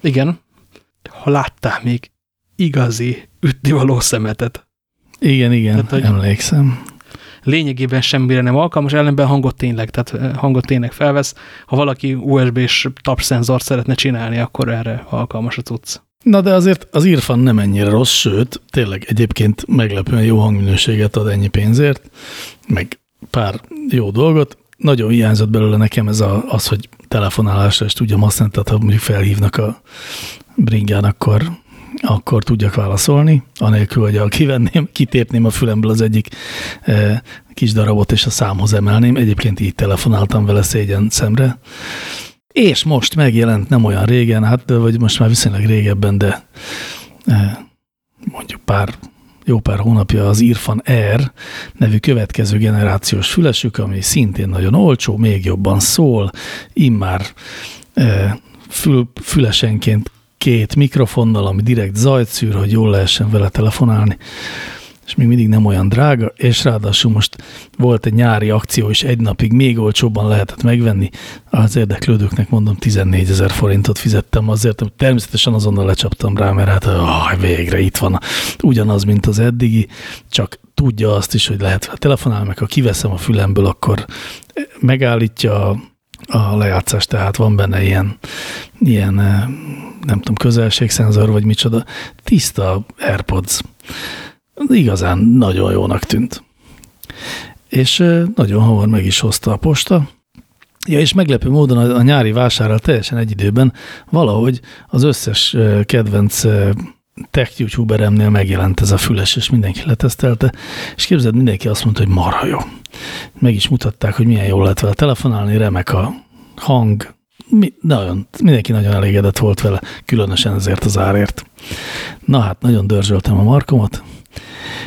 Igen. Ha láttál még igazi ütnivaló szemetet. Igen, igen, Tehát, emlékszem lényegében semmire nem alkalmas, ellenben hangot tényleg, tehát hangot tényleg felvesz. Ha valaki USB-s tapszenzort szeretne csinálni, akkor erre alkalmas a cucc. Na de azért az Irfan nem ennyire rossz, sőt, tényleg egyébként meglepően jó hangminőséget ad ennyi pénzért, meg pár jó dolgot. Nagyon hiányzott belőle nekem ez a, az, hogy telefonálásra is tudjam használni, tehát ha mondjuk felhívnak a bringán, akkor akkor tudjak válaszolni, anélkül, hogy a kivenném, kitépném a fülemből az egyik e, kis darabot, és a számhoz emelném. Egyébként így telefonáltam vele szégyen szemre. És most megjelent nem olyan régen, hát vagy most már viszonylag régebben, de e, mondjuk pár jó pár hónapja az Irfan Air nevű következő generációs fülesük, ami szintén nagyon olcsó, még jobban szól, immár e, fül, fülesenként két mikrofonnal, ami direkt zajt szűr, hogy jól lehessen vele telefonálni, és még mindig nem olyan drága, és ráadásul most volt egy nyári akció, és egy napig még olcsóbban lehetett megvenni. Az érdeklődőknek mondom, 14 ezer forintot fizettem azért, hogy természetesen azonnal lecsaptam rá, mert hát ah, végre itt van ugyanaz, mint az eddigi, csak tudja azt is, hogy lehet telefonálni, meg ha kiveszem a fülemből, akkor megállítja a lejátszás, tehát van benne ilyen, ilyen eh, nem tudom, közelségszenzor, vagy micsoda, tiszta AirPods. Igazán nagyon jónak tűnt. És nagyon hamar meg is hozta a posta. Ja, és meglepő módon a, nyári vásárral teljesen egy időben valahogy az összes kedvenc tech youtuberemnél megjelent ez a füles, és mindenki letesztelte, és képzeld, mindenki azt mondta, hogy marha jó. Meg is mutatták, hogy milyen jól lehet vele telefonálni, remek a hang, mi, nagyon, mindenki nagyon elégedett volt vele, különösen ezért az árért. Na hát, nagyon dörzsöltem a markomat,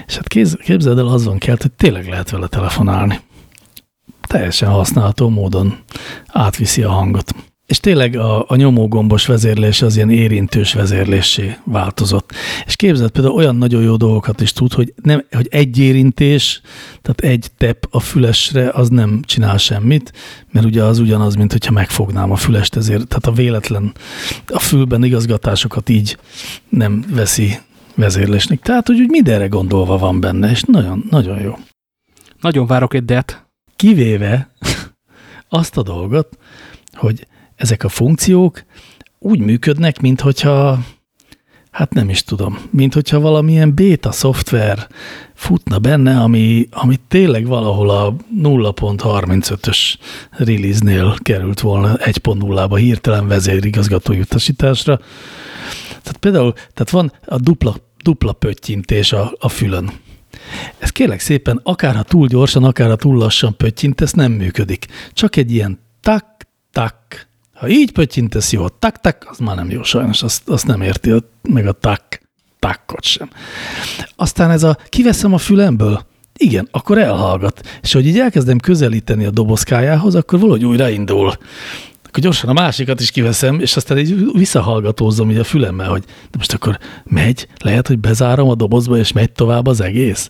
és hát kéz, képzeld el, azon kell, hogy tényleg lehet vele telefonálni. Teljesen használható módon átviszi a hangot. És tényleg a, a nyomógombos vezérlés az ilyen érintős vezérlésé változott. És képzeld, például olyan nagyon jó dolgokat is tud, hogy, nem, hogy egy érintés, tehát egy tep a fülesre, az nem csinál semmit, mert ugye az ugyanaz, mint hogyha megfognám a fülest, ezért, tehát a véletlen, a fülben igazgatásokat így nem veszi vezérlésnek. Tehát, hogy úgy mindenre gondolva van benne, és nagyon, nagyon jó. Nagyon várok egy det. Kivéve azt a dolgot, hogy ezek a funkciók úgy működnek, mint hogyha hát nem is tudom, mint hogyha valamilyen beta szoftver futna benne, ami, ami tényleg valahol a 0.35-ös release-nél került volna 1.0-ba hirtelen vezérigazgatói utasításra. Tehát például tehát van a dupla, dupla pöttyintés a, a fülön. Ez kérlek szépen, akár ha túl gyorsan, akár ha túl lassan pöttyint, ez nem működik. Csak egy ilyen tak, tak. Ha így pöttyintesz jó, tak, tak, az már nem jó sajnos, azt, azt nem érti meg a tak, takkot sem. Aztán ez a kiveszem a fülemből, igen, akkor elhallgat. És hogy így elkezdem közelíteni a dobozkájához, akkor valahogy újra indul akkor gyorsan a másikat is kiveszem, és aztán így visszahallgatózom így a fülemmel, hogy de most akkor megy, lehet, hogy bezárom a dobozba, és megy tovább az egész.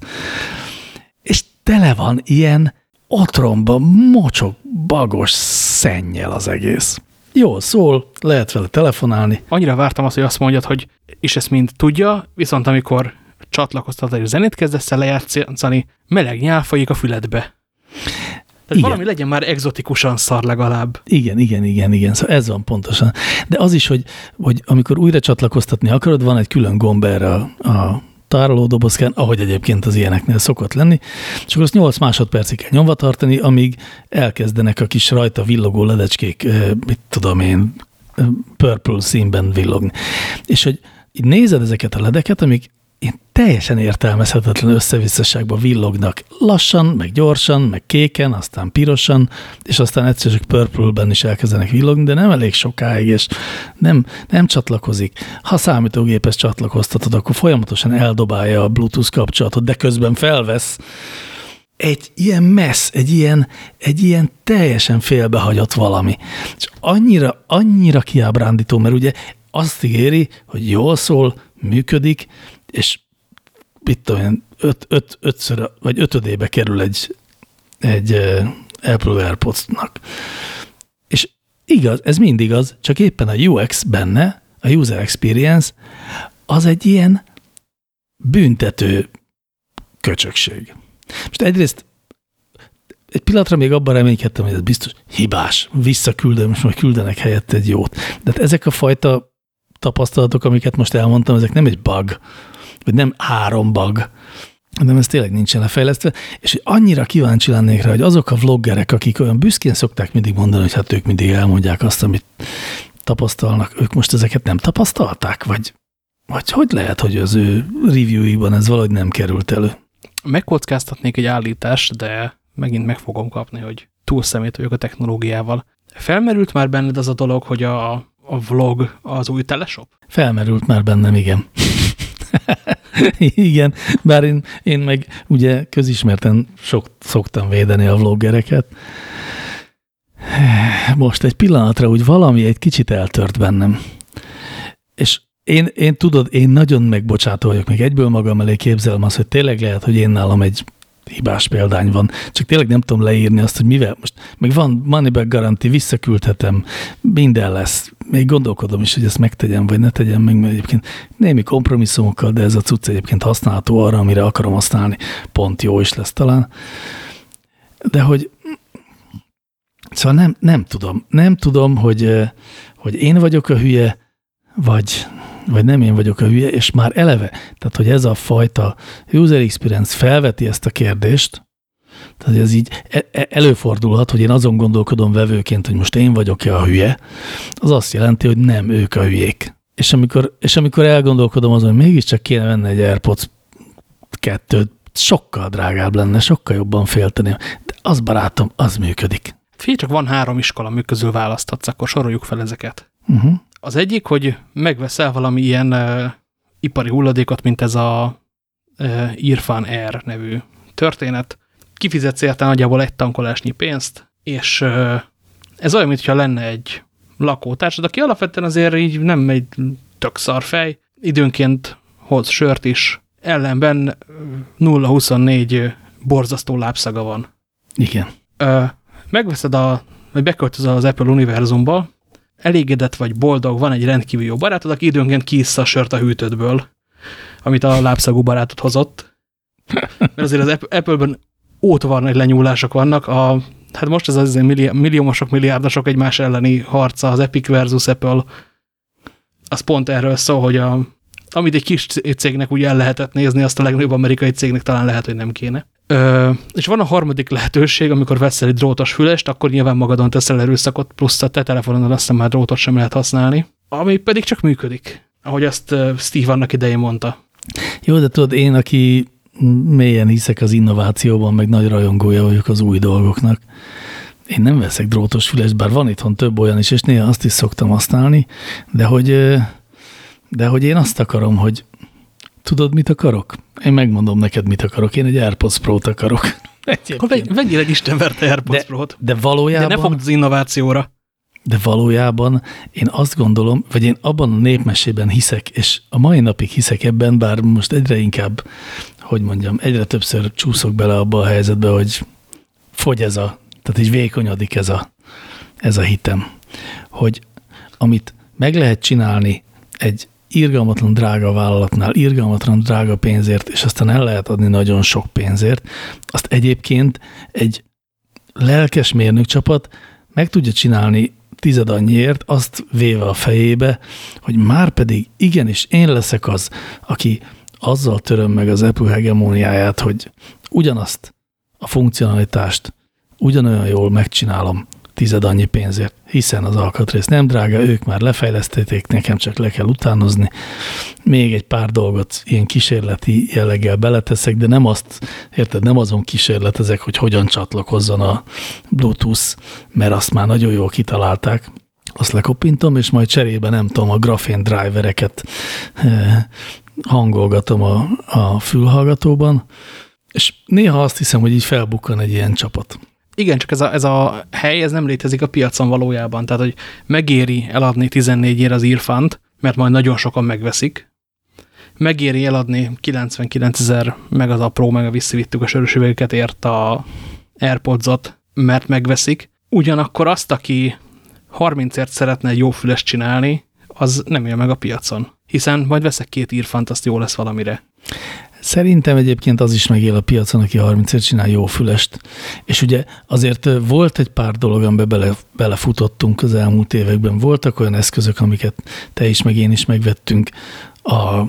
És tele van ilyen otromba, mocsok, bagos szennyel az egész. Jó, szól, lehet vele telefonálni. Annyira vártam azt, hogy azt mondjad, hogy és ezt mind tudja, viszont amikor csatlakoztat, hogy zenét kezdesz el lejátszani, meleg nyál folyik a füledbe. Tehát igen. valami legyen már exotikusan szar legalább. Igen, igen, igen, igen. Szóval ez van pontosan. De az is, hogy, hogy amikor újra csatlakoztatni akarod, van egy külön gomb erre a, a tárolódobozkán, ahogy egyébként az ilyeneknél szokott lenni, és akkor azt 8 másodpercig kell nyomva tartani, amíg elkezdenek a kis rajta villogó ledecskék, mit tudom én, purple színben villogni. És hogy így nézed ezeket a ledeket, amik én teljesen értelmezhetetlen összevisszaságban villognak. Lassan, meg gyorsan, meg kéken, aztán pirosan, és aztán egyszer csak purple-ben is elkezdenek villogni, de nem elég sokáig, és nem, nem csatlakozik. Ha számítógépes csatlakoztatod, akkor folyamatosan eldobálja a Bluetooth kapcsolatot, de közben felvesz. Egy ilyen messz, egy ilyen, egy ilyen teljesen félbehagyott valami. És annyira, annyira kiábrándító, mert ugye azt ígéri, hogy jól szól, működik, és mit tudom öt, öt, ötször, vagy ötödébe kerül egy, egy Apple AirPods-nak. És igaz, ez mind igaz, csak éppen a UX benne, a user experience, az egy ilyen büntető köcsökség. Most egyrészt egy pillanatra még abban reménykedtem, hogy ez biztos hibás, visszaküldöm, és majd küldenek helyett egy jót. De hát ezek a fajta tapasztalatok, amiket most elmondtam, ezek nem egy bug, vagy nem három bug, hanem ez tényleg nincsen lefejlesztve, és hogy annyira kíváncsi lennék rá, hogy azok a vloggerek, akik olyan büszkén szokták mindig mondani, hogy hát ők mindig elmondják azt, amit tapasztalnak, ők most ezeket nem tapasztalták, vagy, vagy hogy lehet, hogy az ő reviewjukban ez valahogy nem került elő? Megkockáztatnék egy állítást, de megint meg fogom kapni, hogy túl szemét vagyok a technológiával. Felmerült már benned az a dolog, hogy a, a vlog az új teleshop? Felmerült már bennem, igen. Igen, bár én, én meg ugye közismerten sok, szoktam védeni a vloggereket. Most egy pillanatra úgy valami egy kicsit eltört bennem. És én, én tudod, én nagyon megbocsátó vagyok, még egyből magam elé képzelem azt, hogy tényleg lehet, hogy én nálam egy hibás példány van. Csak tényleg nem tudom leírni azt, hogy mivel most, meg van money back garanti, visszaküldhetem, minden lesz. Még gondolkodom is, hogy ezt megtegyem, vagy ne tegyem meg, mert egyébként némi kompromisszumokkal, de ez a cucc egyébként használható arra, amire akarom használni. Pont jó is lesz talán. De hogy Szóval nem, nem tudom. Nem tudom, hogy, hogy én vagyok a hülye, vagy, vagy nem én vagyok a hülye, és már eleve, tehát hogy ez a fajta user experience felveti ezt a kérdést, tehát ez így e, e, előfordulhat, hogy én azon gondolkodom vevőként, hogy most én vagyok-e a hülye, az azt jelenti, hogy nem ők a hülyék. És amikor, és amikor elgondolkodom azon, hogy mégiscsak kéne venni egy AirPods 2 sokkal drágább lenne, sokkal jobban félteni. De az barátom, az működik. Figyelj, csak van három iskola, amik közül választhatsz, akkor soroljuk fel ezeket. Uh mhm. -huh. Az egyik, hogy megveszel valami ilyen uh, ipari hulladékot, mint ez a uh, Irfan Air nevű történet. Kifizetsz érte nagyjából egy tankolásnyi pénzt, és uh, ez olyan, mintha lenne egy lakótársad, aki alapvetően azért így nem egy tök szarfej, időnként hoz sört is, ellenben 0-24 borzasztó lábszaga van. Igen. Ö, megveszed a, vagy beköltözöl az Apple univerzumba, elégedett vagy boldog, van egy rendkívül jó barátod, aki időnként kiissza a sört a hűtődből, amit a lábszagú barátod hozott. Mert azért az Apple-ben ótvar nagy lenyúlások vannak. A, hát most ez az millió, milliómosok, milliárdosok egymás elleni harca, az Epic versus Apple, az pont erről szól, hogy a, amit egy kis cégnek úgy el lehetett nézni, azt a legnagyobb amerikai cégnek talán lehet, hogy nem kéne. Ö, és van a harmadik lehetőség, amikor veszel egy drótos fülest, akkor nyilván magadon teszel erőszakot, plusz a te telefonodon aztán már drótot sem lehet használni, ami pedig csak működik, ahogy azt Steve annak idején mondta. Jó, de tudod, én, aki mélyen hiszek az innovációban, meg nagy rajongója vagyok az új dolgoknak, én nem veszek drótos fülest, bár van itthon több olyan is, és néha azt is szoktam használni, de hogy, de hogy én azt akarom, hogy tudod, mit akarok? Én megmondom neked, mit akarok. Én egy AirPods Pro-t akarok. Egyébként. Vegyél egy istenverte AirPods Pro-t. De valójában... De ne fogd az innovációra. De valójában én azt gondolom, vagy én abban a népmesében hiszek, és a mai napig hiszek ebben, bár most egyre inkább, hogy mondjam, egyre többször csúszok bele abba a helyzetbe, hogy fogy ez a, tehát így vékonyodik ez a, ez a hitem, hogy amit meg lehet csinálni egy irgalmatlan drága vállalatnál, irgalmatlan drága pénzért, és aztán el lehet adni nagyon sok pénzért, azt egyébként egy lelkes mérnökcsapat meg tudja csinálni tized annyiért, azt véve a fejébe, hogy már pedig igenis én leszek az, aki azzal töröm meg az Apple hegemóniáját, hogy ugyanazt a funkcionalitást ugyanolyan jól megcsinálom, tized annyi pénzért, hiszen az alkatrész nem drága, ők már lefejlesztették, nekem csak le kell utánozni. Még egy pár dolgot ilyen kísérleti jelleggel beleteszek, de nem azt, érted, nem azon kísérletezek, hogy hogyan csatlakozzon a Bluetooth, mert azt már nagyon jól kitalálták. Azt lekopintom, és majd cserébe nem tudom, a grafén drivereket eh, hangolgatom a, a fülhallgatóban, és néha azt hiszem, hogy így felbukkan egy ilyen csapat. Igen, csak ez a, ez a hely, ez nem létezik a piacon valójában. Tehát, hogy megéri eladni 14 ér az írfant, mert majd nagyon sokan megveszik. Megéri eladni 99 ezer, meg az a Pro, meg a visszavittük a sörös üvegeket ért a Airpods-ot, mert megveszik. Ugyanakkor azt, aki 30-ért szeretne egy jó füles csinálni, az nem él meg a piacon. Hiszen majd veszek két írfant, azt jó lesz valamire. Szerintem egyébként az is megél a piacon, aki 30 csinál jó fülest. És ugye azért volt egy pár dolog, amiben bele, belefutottunk az elmúlt években. Voltak olyan eszközök, amiket te is, meg én is megvettünk a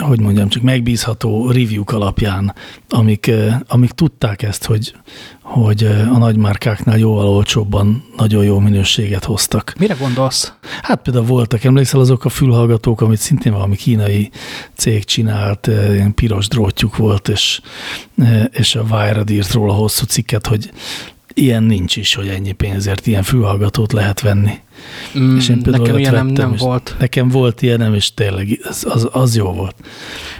hogy mondjam, csak megbízható review alapján, amik, amik tudták ezt, hogy, hogy a nagymárkáknál jóval olcsóbban nagyon jó minőséget hoztak. Mire gondolsz? Hát például voltak, emlékszel azok a fülhallgatók, amit szintén valami kínai cég csinált, ilyen piros drótjuk volt, és, és a Wired írt róla hosszú cikket, hogy ilyen nincs is, hogy ennyi pénzért ilyen fülhallgatót lehet venni. Mm, és én nekem ilyen nem, nem volt. Nekem volt ilyenem, és tényleg az, az, az jó volt.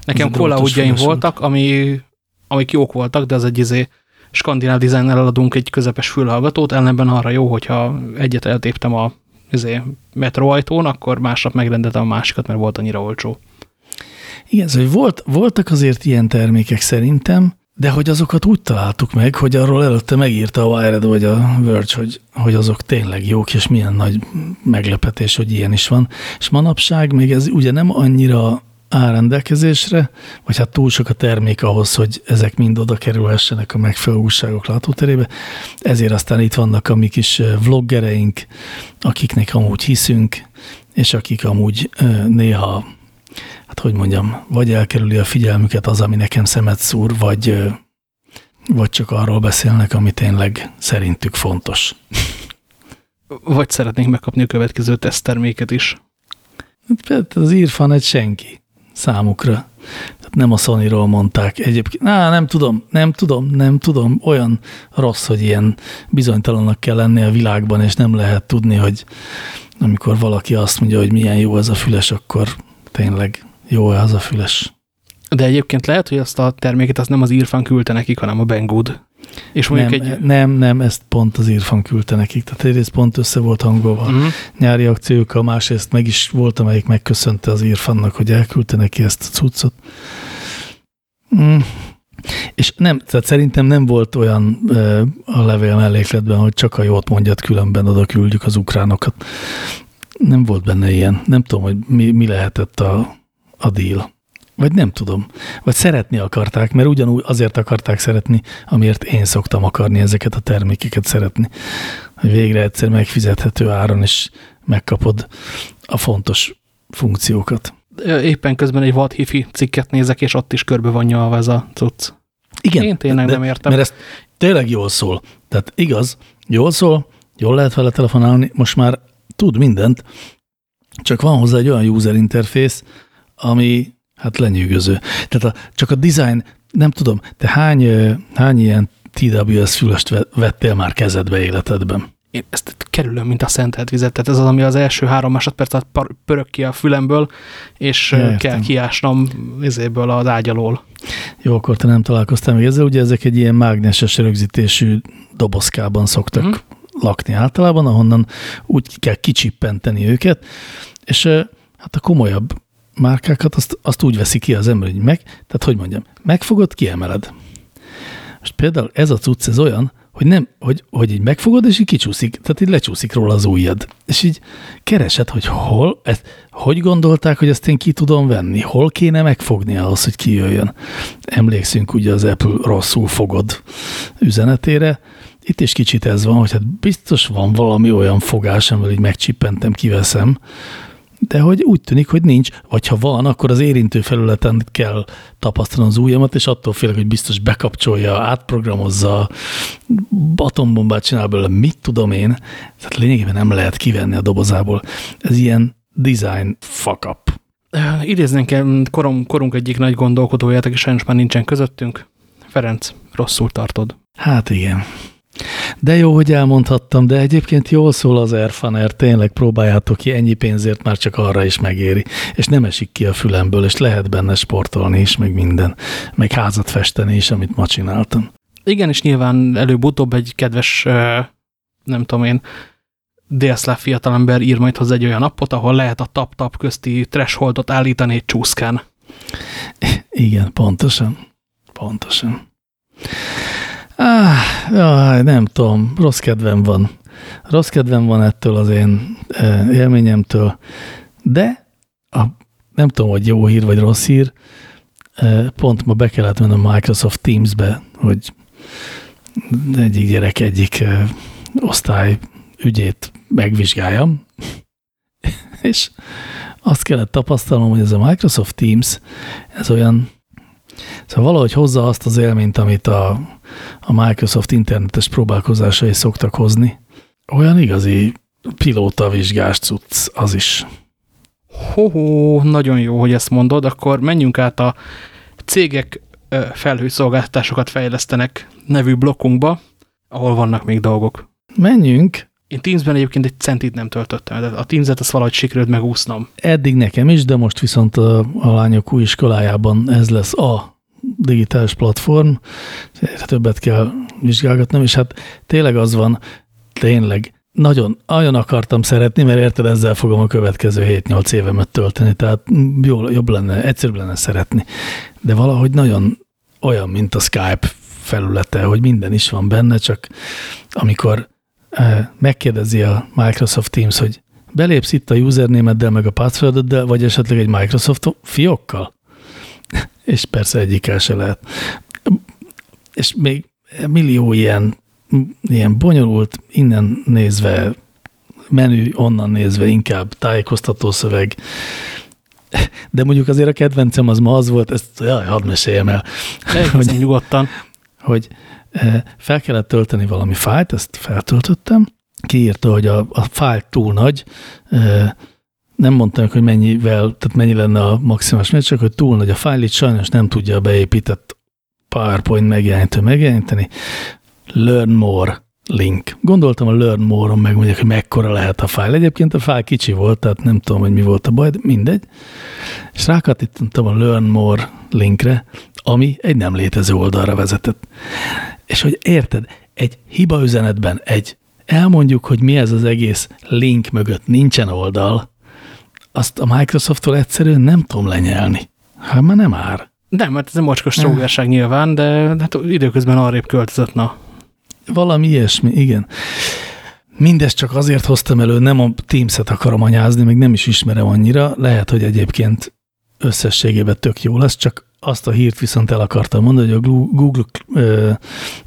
Nekem kólaúdjaim voltak, ami, amik jók voltak, de az egy izé skandináv dizájnnel eladunk egy közepes fülhallgatót, ellenben arra jó, hogyha egyet eltéptem a izé, metroajtón, akkor másnap megrendeltem a másikat, mert volt annyira olcsó. Igen, szóval volt, voltak azért ilyen termékek szerintem, de hogy azokat úgy találtuk meg, hogy arról előtte megírta a Wired vagy a Verge, hogy, hogy azok tényleg jók, és milyen nagy meglepetés, hogy ilyen is van. És manapság még ez ugye nem annyira áll rendelkezésre, vagy hát túl sok a termék ahhoz, hogy ezek mind oda kerülhessenek a megfelelő újságok látóterébe. Ezért aztán itt vannak a mi kis vloggereink, akiknek amúgy hiszünk, és akik amúgy néha hát hogy mondjam, vagy elkerüli a figyelmüket az, ami nekem szemet szúr, vagy, vagy csak arról beszélnek, ami tényleg szerintük fontos. Vagy szeretnénk megkapni a következő tesztterméket is. Hát az írfan egy senki számukra. Tehát nem a Sony-ról mondták. Egyébként, na, nem tudom, nem tudom, nem tudom. Olyan rossz, hogy ilyen bizonytalannak kell lenni a világban, és nem lehet tudni, hogy amikor valaki azt mondja, hogy milyen jó ez a füles, akkor tényleg jó az a füles. De egyébként lehet, hogy azt a terméket azt nem az írfan küldte nekik, hanem a Banggood. És mondjuk nem, egy... nem, nem, ezt pont az írfan küldte nekik. Tehát egyrészt pont össze volt hangolva uh mhm. -huh. nyári akciókkal, másrészt meg is volt, amelyik megköszönte az írfannak, hogy elküldte neki ezt a cuccot. Mm. És nem, tehát szerintem nem volt olyan e, a levél mellékletben, hogy csak a jót mondjat, különben oda küldjük az ukránokat. Nem volt benne ilyen. Nem tudom, hogy mi, mi lehetett a, a deal. Vagy nem tudom. Vagy szeretni akarták, mert ugyanúgy azért akarták szeretni, amiért én szoktam akarni ezeket a termékeket szeretni. Hogy végre egyszer megfizethető áron is megkapod a fontos funkciókat. Éppen közben egy vad hifi cikket nézek, és ott is körbe van nyalva ez a cucc. Igen. Én tényleg de, nem értem. Mert ez tényleg jól szól. Tehát igaz, jól szól, jól lehet vele telefonálni, most már tud mindent, csak van hozzá egy olyan user interface, ami hát lenyűgöző. Tehát a, csak a design, nem tudom, te hány, hány ilyen TWS fülest vettél már kezedbe életedben? Én ezt kerülöm, mint a szentelt vizet, tehát ez az, ami az első három másodperc alatt pörög ki a fülemből, és ja, kell kiásnom izéből az ágyalól. Jó, akkor te nem találkoztál még ezzel, ugye ezek egy ilyen mágneses rögzítésű dobozkában szoktak hmm. lakni általában, ahonnan úgy kell kicsippenteni őket, és hát a komolyabb márkákat azt, azt úgy veszi ki az ember, hogy meg, tehát hogy mondjam, megfogod, kiemeled. Most például ez a cucc, ez olyan, hogy nem, hogy, hogy így megfogod, és így kicsúszik, tehát így lecsúszik róla az ujjad. És így keresed, hogy hol, ezt, hogy gondolták, hogy ezt én ki tudom venni, hol kéne megfogni ahhoz, hogy kijöjjön. Emlékszünk ugye az Apple rosszul fogod üzenetére, itt is kicsit ez van, hogy hát biztos van valami olyan fogás, amivel így megcsippentem, kiveszem, de hogy úgy tűnik, hogy nincs, vagy ha van, akkor az érintő felületen kell tapasztalni az ujjamat, és attól félek, hogy biztos bekapcsolja, átprogramozza, atombombát csinál belőle, mit tudom én. Tehát lényegében nem lehet kivenni a dobozából. Ez ilyen design fuck up. Idéznénk el korom, korunk egyik nagy gondolkodóját, aki sajnos már nincsen közöttünk. Ferenc, rosszul tartod. Hát igen. De jó, hogy elmondhattam, de egyébként jól szól az Airfaner, tényleg próbáljátok ki, ennyi pénzért már csak arra is megéri, és nem esik ki a fülemből, és lehet benne sportolni is, meg minden, meg házat festeni is, amit ma csináltam. Igen, és nyilván előbb-utóbb egy kedves, nem tudom én, délszláv fiatalember ír majd hozzá egy olyan appot, ahol lehet a tap-tap közti thresholdot állítani egy csúszkán. Igen, pontosan. Pontosan. Ah, jaj, nem tudom, rossz kedvem van. Rossz kedvem van ettől az én e, élményemtől, de a, nem tudom, hogy jó hír vagy rossz hír, e, pont ma be kellett mennem a Microsoft Teams-be, hogy egyik gyerek egyik e, osztály ügyét megvizsgáljam, és azt kellett tapasztalnom, hogy ez a Microsoft Teams, ez olyan Szóval valahogy hozza azt az élményt, amit a, a Microsoft internetes próbálkozásai szoktak hozni. Olyan igazi pilóta vizsgás cucc az is. Ho-ho, nagyon jó, hogy ezt mondod, akkor menjünk át a cégek felhőszolgáltatásokat fejlesztenek nevű blokkunkba, ahol vannak még dolgok. Menjünk. Én Teamsben egyébként egy centit nem töltöttem, de a Teams-et azt valahogy sikerült megúsznom. Eddig nekem is, de most viszont a, a lányok új iskolájában ez lesz a digitális platform, többet kell vizsgálgatnom, és hát tényleg az van, tényleg nagyon, nagyon akartam szeretni, mert érted, ezzel fogom a következő 7-8 évemet tölteni, tehát jó, jobb lenne, egyszerűbb lenne szeretni. De valahogy nagyon olyan, mint a Skype felülete, hogy minden is van benne, csak amikor eh, megkérdezi a Microsoft Teams, hogy belépsz itt a usernémeddel, meg a passwordoddal, vagy esetleg egy Microsoft fiókkal? És persze egyik se lehet. És még millió ilyen, ilyen bonyolult, innen nézve menü, onnan nézve inkább tájékoztató szöveg. De mondjuk azért a kedvencem az ma az volt, ezt jaj, hadd meséljem el. hogy, nyugodtan. Hogy eh, fel kellett tölteni valami fájlt, ezt feltöltöttem, kiírta, hogy a, a fájl túl nagy, eh, nem mondtam, hogy mennyivel, tehát mennyi lenne a maximális méret, csak hogy túl nagy a fájl, itt sajnos nem tudja a beépített PowerPoint megjelenítő megjeleníteni. Learn more link. Gondoltam a learn more-on megmondják, hogy mekkora lehet a fájl. Egyébként a fájl kicsi volt, tehát nem tudom, hogy mi volt a baj, de mindegy. És rákattintottam a learn more linkre, ami egy nem létező oldalra vezetett. És hogy érted, egy hiba üzenetben egy elmondjuk, hogy mi ez az egész link mögött nincsen oldal, azt a Microsofttól egyszerűen nem tudom lenyelni. Hát már nem ár. Nem, mert ez egy mocskos trógerság nyilván, de hát időközben arrébb költözött, na. Valami ilyesmi, igen. Mindezt csak azért hoztam elő, nem a Teams-et akarom anyázni, még nem is ismerem annyira. Lehet, hogy egyébként összességében tök jó lesz, csak azt a hírt viszont el akartam mondani, hogy a Google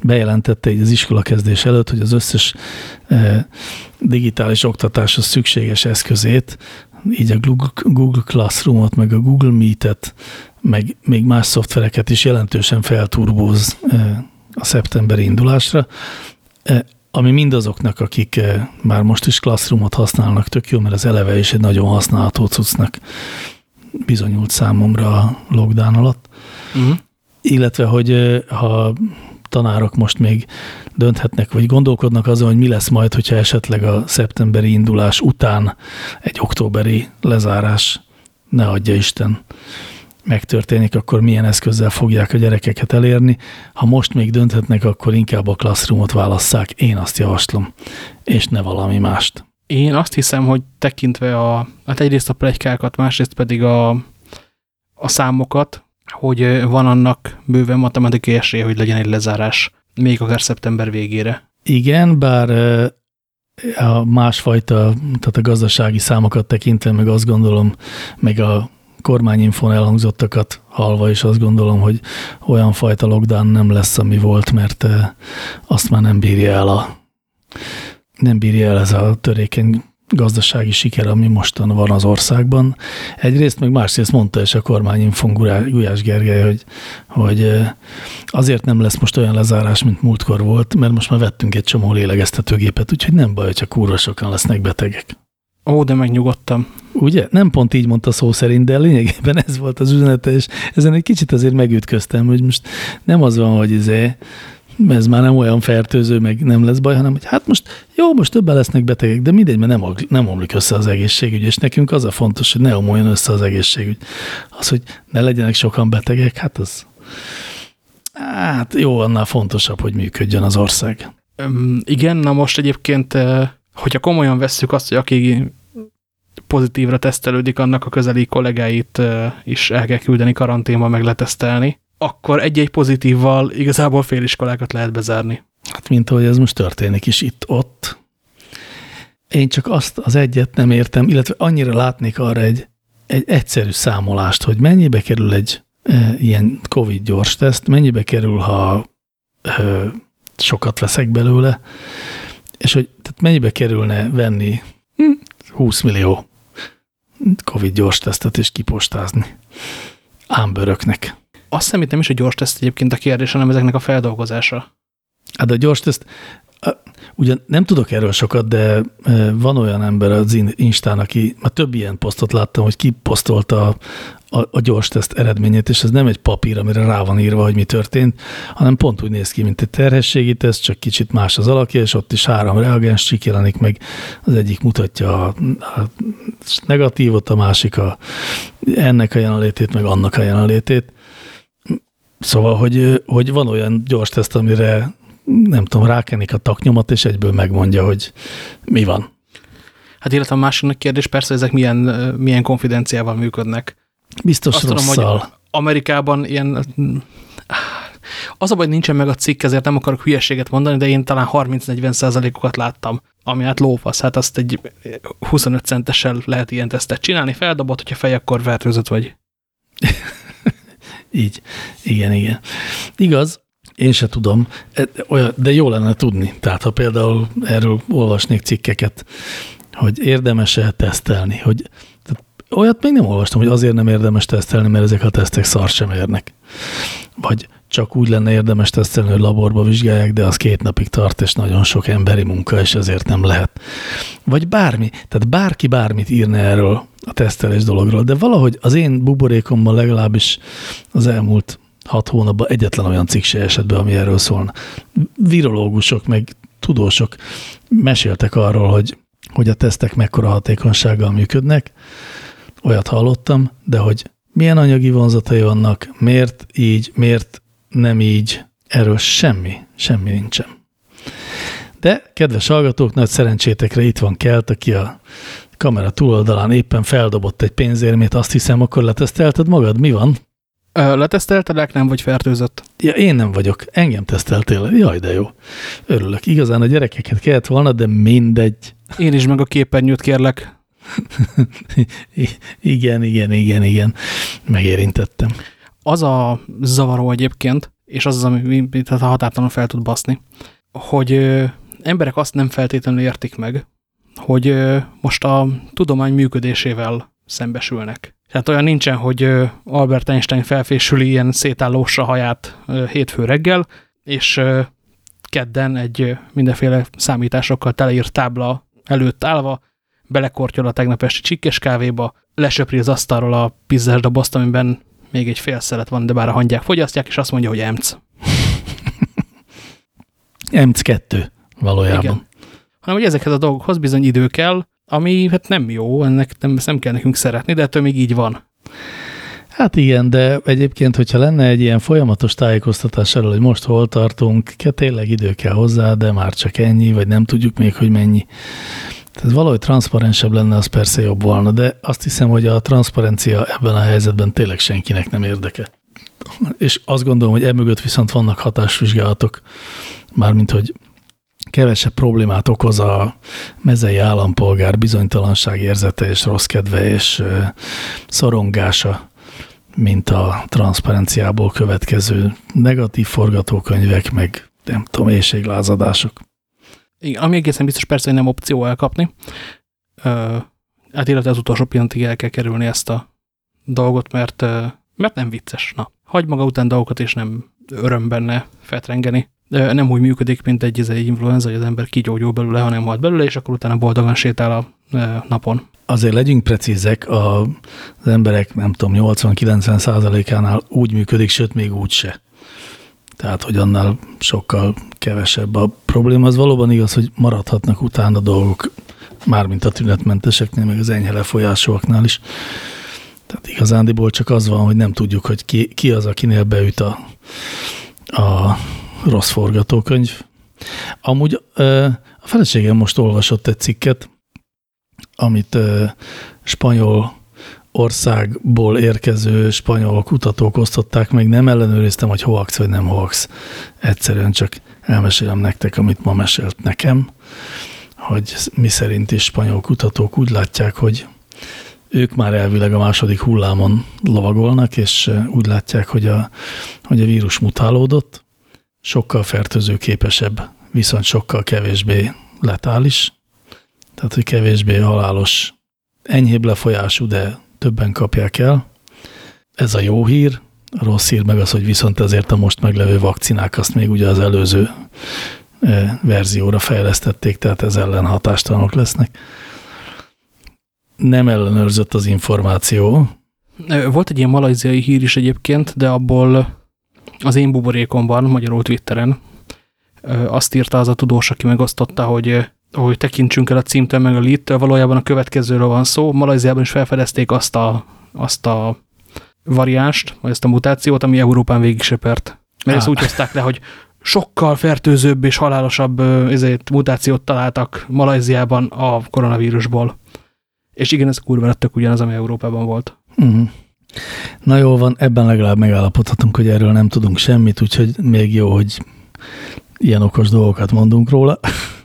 bejelentette így az iskola kezdés előtt, hogy az összes digitális oktatáshoz szükséges eszközét így a Google, Classroom-ot, meg a Google Meet-et, meg még más szoftvereket is jelentősen felturbóz a szeptemberi indulásra, ami mindazoknak, akik már most is Classroom-ot használnak, tök jó, mert az eleve is egy nagyon használható cuccnak bizonyult számomra a lockdown alatt. Uh mhm. -huh. Illetve, hogy ha tanárok most még dönthetnek, vagy gondolkodnak azon, hogy mi lesz majd, hogyha esetleg a szeptemberi indulás után egy októberi lezárás, ne adja Isten, megtörténik, akkor milyen eszközzel fogják a gyerekeket elérni. Ha most még dönthetnek, akkor inkább a Classroomot válasszák. Én azt javaslom, és ne valami mást. Én azt hiszem, hogy tekintve a, hát egyrészt a plegykákat, másrészt pedig a, a számokat, hogy van annak bőven matematikai esélye, hogy legyen egy lezárás, még akár szeptember végére. Igen, bár a másfajta, tehát a gazdasági számokat tekintve, meg azt gondolom, meg a kormányinfon elhangzottakat halva, és azt gondolom, hogy olyan fajta lockdown nem lesz, ami volt, mert azt már nem bírja el a nem bírja el ez a törékeny gazdasági siker, ami mostan van az országban. Egyrészt, meg másrészt mondta is a kormányinfon Gulyás Gergely, hogy, hogy azért nem lesz most olyan lezárás, mint múltkor volt, mert most már vettünk egy csomó lélegeztetőgépet, úgyhogy nem baj, hogyha kurva sokan lesznek betegek. Ó, de megnyugodtam. Ugye? Nem pont így mondta szó szerint, de lényegében ez volt az üzenete, és ezen egy kicsit azért megütköztem, hogy most nem az van, hogy izé, ez már nem olyan fertőző, meg nem lesz baj, hanem hogy hát most jó, most többen lesznek betegek, de mindegy, mert nem, nem omlik össze az egészségügy, és nekünk az a fontos, hogy ne omoljon össze az egészségügy. Az, hogy ne legyenek sokan betegek, hát az hát jó, annál fontosabb, hogy működjön az ország. Um, igen, na most egyébként, hogyha komolyan vesszük azt, hogy aki pozitívra tesztelődik, annak a közeli kollégáit is el kell küldeni karanténba meg letesztelni, akkor egy-egy pozitívval igazából féliskolákat lehet bezárni. Hát mint ahogy ez most történik is itt-ott. Én csak azt az egyet nem értem, illetve annyira látnék arra egy, egy egyszerű számolást, hogy mennyibe kerül egy e, ilyen Covid gyors teszt, mennyibe kerül, ha e, sokat veszek belőle, és hogy tehát mennyibe kerülne venni 20 millió Covid gyors tesztet és kipostázni ámböröknek. Azt hiszem, nem is a gyors teszt egyébként a kérdés, hanem ezeknek a feldolgozása. Hát a gyors teszt, ugyan nem tudok erről sokat, de van olyan ember az Instán, aki, már több ilyen posztot láttam, hogy kiposztolta a, a, a gyors teszt eredményét, és ez nem egy papír, amire rá van írva, hogy mi történt, hanem pont úgy néz ki, mint egy terhességi teszt, csak kicsit más az alakja, és ott is három reagens csik meg, az egyik mutatja a, a negatívot, a másik a, ennek a jelenlétét, meg annak a jelenlétét. Szóval, hogy, hogy van olyan gyors teszt, amire nem tudom, rákenik a taknyomat, és egyből megmondja, hogy mi van. Hát illetve a másiknak kérdés persze, ezek milyen, milyen konfidenciával működnek. Biztos Azt rosszal. Tudom, hogy Amerikában ilyen... Az a baj, nincsen meg a cikk, ezért nem akarok hülyeséget mondani, de én talán 30-40 százalékokat láttam, ami hát lófasz. Hát azt egy 25 centessel lehet ilyen tesztet csinálni, feldobott, hogyha fej, akkor fertőzött vagy. Így. Igen, igen. Igaz, én se tudom, e, de jó lenne tudni. Tehát ha például erről olvasnék cikkeket, hogy érdemes-e tesztelni, hogy tehát olyat még nem olvastam, hogy azért nem érdemes tesztelni, mert ezek a tesztek szar sem érnek. Vagy csak úgy lenne érdemes tesztelni, hogy laborba vizsgálják, de az két napig tart, és nagyon sok emberi munka, és ezért nem lehet. Vagy bármi, tehát bárki bármit írne erről a tesztelés dologról, de valahogy az én buborékomban legalábbis az elmúlt hat hónapban egyetlen olyan cikk se esett be, ami erről szólna. Virológusok, meg tudósok meséltek arról, hogy, hogy a tesztek mekkora hatékonysággal működnek, olyat hallottam, de hogy milyen anyagi vonzatai vannak, miért így, miért nem így, erről semmi, semmi nincsen. De, kedves hallgatók, nagy szerencsétekre itt van Kelt, aki a kamera túloldalán éppen feldobott egy pénzérmét, azt hiszem, akkor letesztelted magad? Mi van? Leteszteltelek, nem vagy fertőzött? Ja, én nem vagyok. Engem teszteltél. Jaj, de jó. Örülök. Igazán a gyerekeket kellett volna, de mindegy. Én is meg a képernyőt kérlek. igen, igen, igen, igen. Megérintettem. Az a zavaró egyébként, és az az, ami tehát határtalanul fel tud baszni, hogy ö, emberek azt nem feltétlenül értik meg, hogy most a tudomány működésével szembesülnek. Tehát olyan nincsen, hogy Albert Einstein felfésüli ilyen szétállósra haját hétfő reggel, és kedden egy mindenféle számításokkal teleírt tábla előtt állva, belekortyol a tegnap esti csikkes kávéba, lesöpri az asztalról a pizzás dobozt, amiben még egy fél szelet van, de bár a hangyák fogyasztják, és azt mondja, hogy emc. emc 2 valójában. Igen. Hanem, hogy ezekhez a dolgokhoz bizony idő kell, ami hát nem jó, ennek nem, nem kell nekünk szeretni, de ettől még így van. Hát igen, de egyébként, hogyha lenne egy ilyen folyamatos tájékoztatás erről, hogy most hol tartunk, tényleg idő kell hozzá, de már csak ennyi, vagy nem tudjuk még, hogy mennyi. Tehát valahogy transzparensebb lenne, az persze jobb volna, de azt hiszem, hogy a transzparencia ebben a helyzetben tényleg senkinek nem érdeke. És azt gondolom, hogy emögött viszont vannak hatásvizsgálatok, mármint, hogy kevesebb problémát okoz a mezei állampolgár bizonytalanság érzete és rossz kedve és szorongása, mint a transzparenciából következő negatív forgatókönyvek, meg nem tudom, éjséglázadások. Igen, ami egészen biztos persze, hogy nem opció elkapni. Uh, hát illetve az utolsó pillanatig el kell kerülni ezt a dolgot, mert, mert nem vicces. Na, hagy maga után dolgokat, és nem öröm benne fetrengeni. Uh, nem úgy működik, mint egy, egy influenza, hogy az ember kigyógyul belőle, hanem halt belőle, és akkor utána boldogan sétál a uh, napon. Azért legyünk precízek, a, az emberek nem tudom, 80-90 százalékánál úgy működik, sőt még úgy se. Tehát, hogy annál sokkal kevesebb a probléma. Az valóban igaz, hogy maradhatnak utána dolgok, mármint a tünetmenteseknél, meg az enyhe lefolyásúaknál is. Tehát igazándiból csak az van, hogy nem tudjuk, hogy ki, ki az, akinél beüt a, a rossz forgatókönyv. Amúgy a feleségem most olvasott egy cikket, amit spanyol országból érkező spanyol kutatók osztották meg, nem ellenőriztem, hogy hoax vagy nem hoax. Egyszerűen csak elmesélem nektek, amit ma mesélt nekem, hogy mi szerint is spanyol kutatók úgy látják, hogy ők már elvileg a második hullámon lovagolnak, és úgy látják, hogy a, hogy a vírus mutálódott, sokkal fertőzőképesebb, viszont sokkal kevésbé letális, tehát hogy kevésbé halálos, enyhébb lefolyású, de többen kapják el. Ez a jó hír. A rossz hír meg az, hogy viszont ezért a most meglevő vakcinák azt még ugye az előző e, verzióra fejlesztették, tehát ez ellen hatástalanok lesznek. Nem ellenőrzött az információ. Volt egy ilyen malajziai hír is egyébként, de abból az én buborékomban, magyarul Twitteren, azt írta az a tudós, aki megosztotta, hogy hogy tekintsünk el a címtől meg a lead valójában a következőről van szó. Malajziában is felfedezték azt a, azt a variánst, vagy ezt a mutációt, ami Európán végig söpert. Mert ezt úgy hozták le, hogy sokkal fertőzőbb és halálosabb ezért mutációt találtak Malajziában a koronavírusból. És igen, ez kurva tök ugyanaz, ami Európában volt. Uh. -huh. Na jó van, ebben legalább megállapodhatunk, hogy erről nem tudunk semmit, úgyhogy még jó, hogy ilyen okos dolgokat mondunk róla.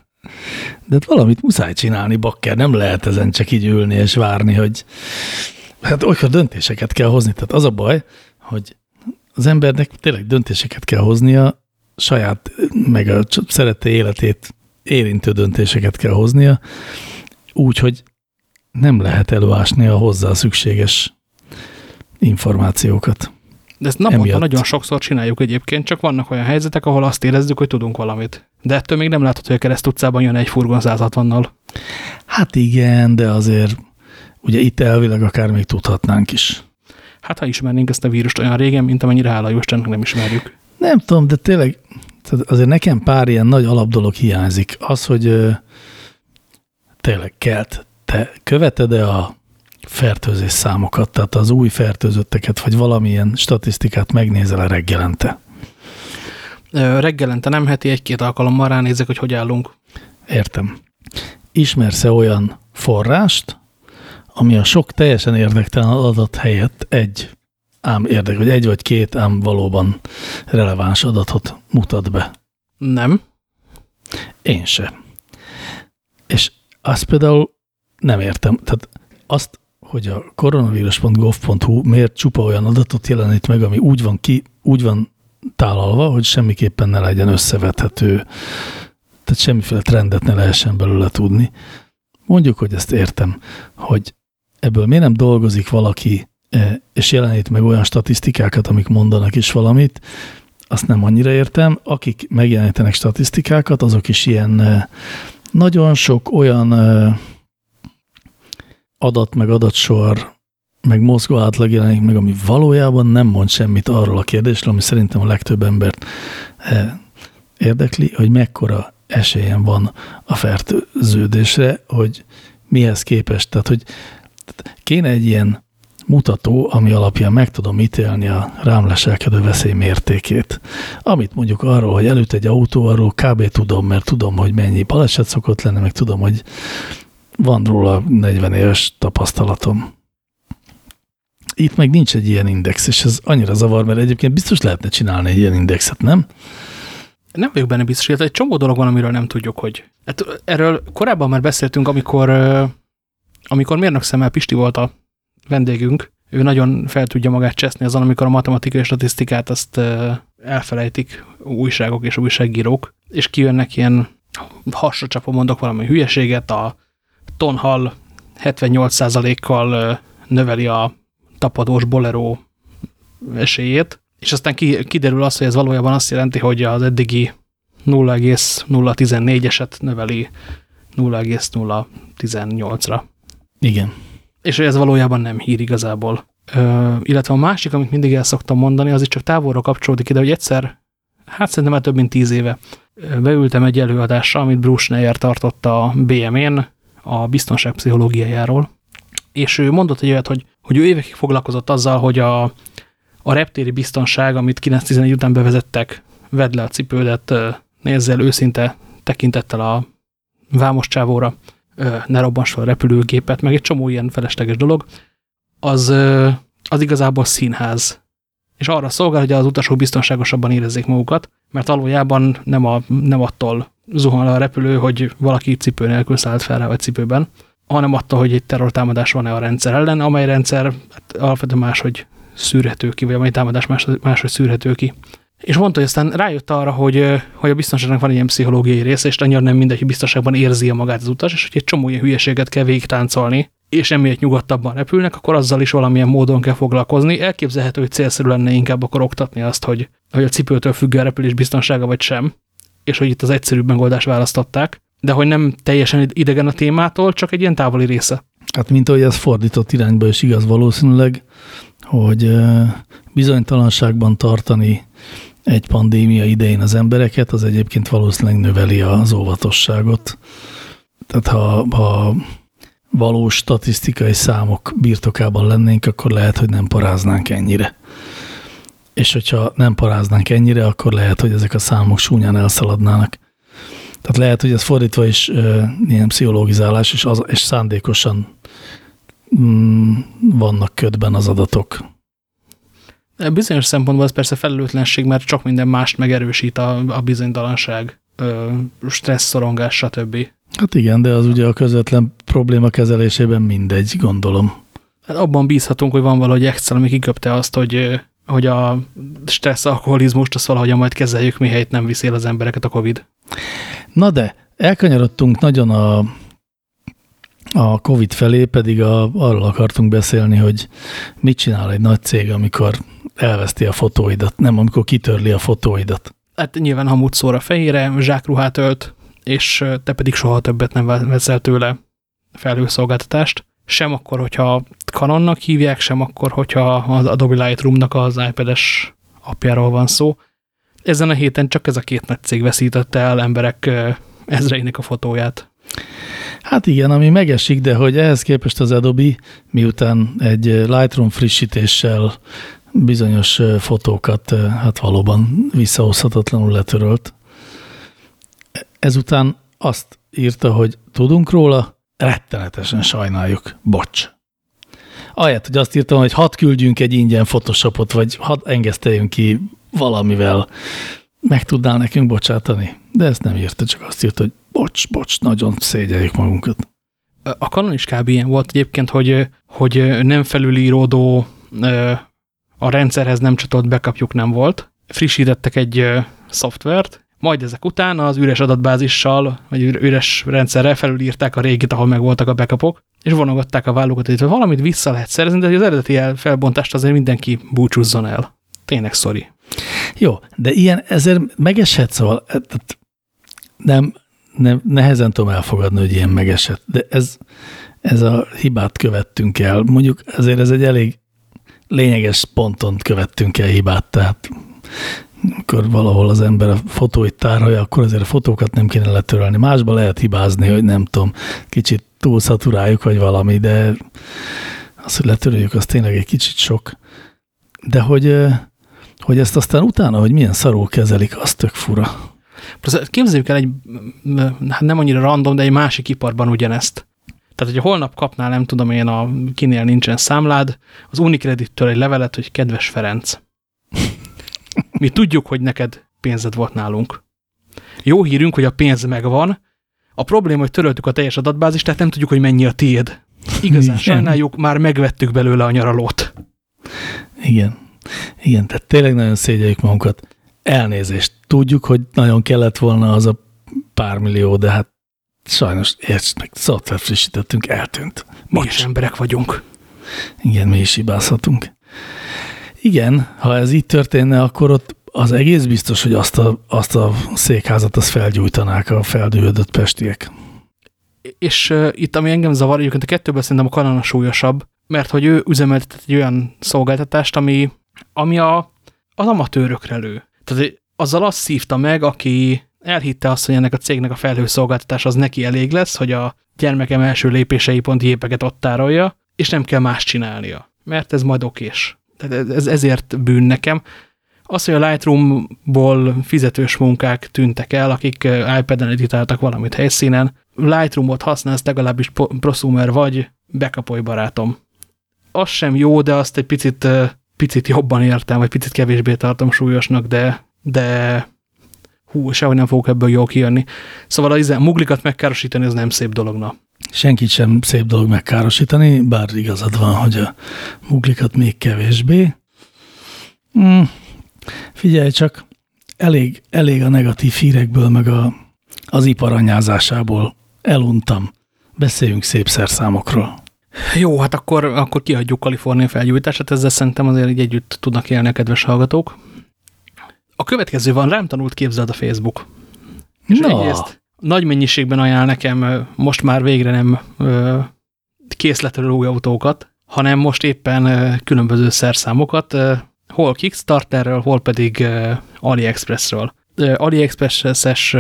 De hát valamit muszáj csinálni, bakker, nem lehet ezen csak így ülni és várni, hogy hát olyan döntéseket kell hozni. Tehát az a baj, hogy az embernek tényleg döntéseket kell hoznia, saját, meg a szerette életét érintő döntéseket kell hoznia, úgyhogy nem lehet előásni a hozzá szükséges információkat. De ezt naponta Emiatt. nagyon sokszor csináljuk egyébként, csak vannak olyan helyzetek, ahol azt érezzük, hogy tudunk valamit. De ettől még nem látod, hogy a kereszt utcában jön egy furgon 160-nal. Hát igen, de azért ugye itt elvileg akár még tudhatnánk is. Hát ha ismernénk ezt a vírust olyan régen, mint amennyire hála Istennek nem ismerjük. Nem tudom, de tényleg azért nekem pár ilyen nagy alapdolog hiányzik. Az, hogy tényleg kelt, te követed-e a fertőzés számokat, tehát az új fertőzötteket, vagy valamilyen statisztikát megnézel a reggelente? Reggelente nem heti, egy-két alkalommal ránézek, hogy hogy állunk. Értem. Ismersz-e olyan forrást, ami a sok teljesen érdektelen adat helyett egy ám érdek, vagy egy vagy két ám valóban releváns adatot mutat be? Nem. Én se. És azt például nem értem. Tehát azt hogy a koronavírus.gov.hu miért csupa olyan adatot jelenít meg, ami úgy van ki, úgy van tálalva, hogy semmiképpen ne legyen összevethető, tehát semmiféle trendet ne lehessen belőle tudni. mondjuk, hogy ezt értem, hogy ebből miért nem dolgozik valaki, e, és jelenít meg olyan statisztikákat, amik mondanak is valamit, azt nem annyira értem. Akik megjelenítenek statisztikákat, azok is ilyen e, nagyon sok olyan e, adat, meg adatsor, meg mozgó átlag jelenik meg, ami valójában nem mond semmit arról a kérdésről, ami szerintem a legtöbb embert érdekli, hogy mekkora esélyen van a fertőződésre, hogy mihez képest. Tehát, hogy kéne egy ilyen mutató, ami alapján meg tudom ítélni a rám leselkedő veszély mértékét. Amit mondjuk arról, hogy előtt egy autó, arról kb. tudom, mert tudom, hogy mennyi baleset szokott lenni, meg tudom, hogy van róla 40 éves tapasztalatom. Itt meg nincs egy ilyen index, és ez annyira zavar, mert egyébként biztos lehetne csinálni egy ilyen indexet, nem? Nem vagyok benne biztos, hogy egy csomó dolog van, amiről nem tudjuk, hogy. Hát erről korábban már beszéltünk, amikor, amikor mérnök szemmel Pisti volt a vendégünk, ő nagyon fel tudja magát cseszni azon, amikor a matematikai statisztikát azt elfelejtik újságok és újságírók, és kijönnek ilyen hasra csapó mondok valami hülyeséget, a tonhal 78%-kal növeli a tapadós bolero esélyét, és aztán kiderül az, hogy ez valójában azt jelenti, hogy az eddigi 0,014-eset növeli 0,018-ra. Igen. És hogy ez valójában nem hír igazából. Ö, illetve a másik, amit mindig el szoktam mondani, az is csak távolra kapcsolódik ide, hogy egyszer, hát szerintem már több mint tíz éve beültem egy előadásra, amit Bruce Schneier tartott a BM-én a biztonság pszichológiájáról, és ő mondott egy olyat, hogy, hogy ő évekig foglalkozott azzal, hogy a, a reptéri biztonság, amit 9-11 után bevezettek, vedd le a cipődet, nézzel őszinte tekintettel a vámos csávóra, ne robbans fel a repülőgépet, meg egy csomó ilyen felesleges dolog, az, az igazából színház. És arra szolgál, hogy az utasok biztonságosabban érezzék magukat, mert valójában nem, a, nem attól zuhan a repülő, hogy valaki cipő nélkül szállt fel rá, vagy cipőben, hanem attól, hogy egy terrortámadás van-e a rendszer ellen, amely rendszer hát, alapvetően máshogy szűrhető ki, vagy amely támadás más, máshogy szűrhető ki. És mondta, hogy aztán rájött arra, hogy, hogy a biztonságnak van ilyen pszichológiai része, és annyira nem mindegy, biztonságban érzi a magát az utas, és hogy egy csomó ilyen hülyeséget kell végig táncolni, és emiatt nyugodtabban repülnek, akkor azzal is valamilyen módon kell foglalkozni. Elképzelhető, hogy célszerű lenne inkább akkor oktatni azt, hogy, hogy a cipőtől függ a repülés biztonsága, vagy sem, és hogy itt az egyszerűbb megoldást választották, de hogy nem teljesen idegen a témától, csak egy ilyen távoli része. Hát mint ahogy ez fordított irányba is igaz valószínűleg, hogy bizonytalanságban tartani egy pandémia idején az embereket, az egyébként valószínűleg növeli az óvatosságot. Tehát ha, ha valós statisztikai számok birtokában lennénk, akkor lehet, hogy nem paráznánk ennyire. És hogyha nem paráznánk ennyire, akkor lehet, hogy ezek a számok súnyán elszaladnának. Tehát lehet, hogy ez fordítva is e, ilyen pszichológizálás, és, az, és szándékosan mm, vannak ködben az adatok. Bizonyos szempontból ez persze felelőtlenség, mert csak minden mást megerősít a, a bizonytalanság, ö, stressz, szorongás, stb. Hát igen, de az ugye a közvetlen probléma kezelésében mindegy, gondolom. Hát abban bízhatunk, hogy van valahogy Excel, ami kiköpte azt, hogy, hogy a stressz alkoholizmust azt valahogyan majd kezeljük, mihelyt nem viszi az embereket a Covid. Na de, elkanyarodtunk nagyon a, a Covid felé, pedig a, arról akartunk beszélni, hogy mit csinál egy nagy cég, amikor elveszti a fotóidat, nem amikor kitörli a fotóidat. Hát nyilván hamut szóra a fejére, zsákruhát ölt, és te pedig soha többet nem veszel tőle felhőszolgáltatást. Sem akkor, hogyha Canonnak hívják, sem akkor, hogyha az Adobe Lightroom-nak az iPad-es apjáról van szó. Ezen a héten csak ez a két nagy cég veszítette el emberek ezreinek a fotóját. Hát igen, ami megesik, de hogy ehhez képest az Adobe, miután egy Lightroom frissítéssel bizonyos fotókat hát valóban visszahozhatatlanul letörölt. Ezután azt írta, hogy tudunk róla, rettenetesen sajnáljuk, bocs. Ahelyett, hogy azt írtam, hogy hadd küldjünk egy ingyen Photoshopot, vagy hadd engeszteljünk ki valamivel, meg tudnál nekünk bocsátani. De ezt nem írta, csak azt írta, hogy bocs, bocs, nagyon szégyeljük magunkat. A Canon is kb. ilyen volt egyébként, hogy, hogy nem felülíródó a rendszerhez nem csatolt backupjuk nem volt. Frissítettek egy szoftvert, Majd ezek után az üres adatbázissal, vagy üres rendszerrel felülírták a régit, ahol meg voltak a backupok, és vonogatták a vállukat, hogy valamit vissza lehet szerezni, de az eredeti felbontást azért mindenki búcsúzzon el. Tényleg szori. Jó, de ilyen ezért megesett, szóval e, nem, nem, nehezen tudom elfogadni, hogy ilyen megesett, de ez, ez a hibát követtünk el. Mondjuk ezért ez egy elég lényeges ponton követtünk el hibát, tehát akkor valahol az ember a fotóit tárolja, akkor azért a fotókat nem kéne letörölni. Másban lehet hibázni, hogy nem tudom, kicsit túlszaturáljuk, vagy valami, de az, hogy letöröljük, az tényleg egy kicsit sok. De hogy, hogy ezt aztán utána, hogy milyen szarul kezelik, az tök fura. Képzeljük el egy, hát nem annyira random, de egy másik iparban ugyanezt. Tehát, hogy holnap kapnál, nem tudom én, a, kinél nincsen számlád, az Unicredit-től egy levelet, hogy kedves Ferenc, mi tudjuk, hogy neked pénzed volt nálunk. Jó hírünk, hogy a pénz megvan, a probléma, hogy töröltük a teljes adatbázist, tehát nem tudjuk, hogy mennyi a tiéd. Igazán sajnáljuk, már megvettük belőle a nyaralót. Igen. Igen, tehát tényleg nagyon szégyeljük magunkat. Elnézést. Tudjuk, hogy nagyon kellett volna az a pár millió, de hát sajnos értsnek, szoftver frissítettünk, eltűnt. Mi is emberek vagyunk. Igen, mi is hibázhatunk. Igen, ha ez így történne, akkor ott az egész biztos, hogy azt a, azt a székházat azt felgyújtanák a feldőjödött pestiek. És uh, itt, ami engem zavar, egyébként a kettőből szerintem a kanana súlyosabb, mert hogy ő üzemeltetett egy olyan szolgáltatást, ami, ami a, az amatőrökre lő. Tehát azzal azt szívta meg, aki elhitte azt, hogy ennek a cégnek a felhőszolgáltatás az neki elég lesz, hogy a gyermekem első lépései pont jépeket ott tárolja, és nem kell más csinálnia, mert ez majd okés. Tehát ez, ezért bűn nekem. Az, hogy a Lightroom-ból fizetős munkák tűntek el, akik iPad-en editáltak valamit helyszínen, Lightroom-ot használsz, legalábbis prosumer vagy, bekapolj barátom. Az sem jó, de azt egy picit, picit jobban értem, vagy picit kevésbé tartom súlyosnak, de, de hú, sehogy nem fogok ebből jól kijönni. Szóval a muglikat megkárosítani, az nem szép dologna. Senkit sem szép dolog megkárosítani, bár igazad van, hogy a muglikat még kevésbé. Hmm. Figyelj csak, elég, elég a negatív hírekből, meg a, az ipar anyázásából eluntam. Beszéljünk szép szerszámokról. Jó, hát akkor, akkor kiadjuk Kalifornia felgyújtását, ezzel szerintem azért így együtt tudnak élni a kedves hallgatók. A következő van, rám tanult képzeld a Facebook. És no. egyrészt nagy mennyiségben ajánl nekem most már végre nem készletről új autókat, hanem most éppen különböző szerszámokat, hol Kickstarterről, hol pedig AliExpressről. AliExpress-es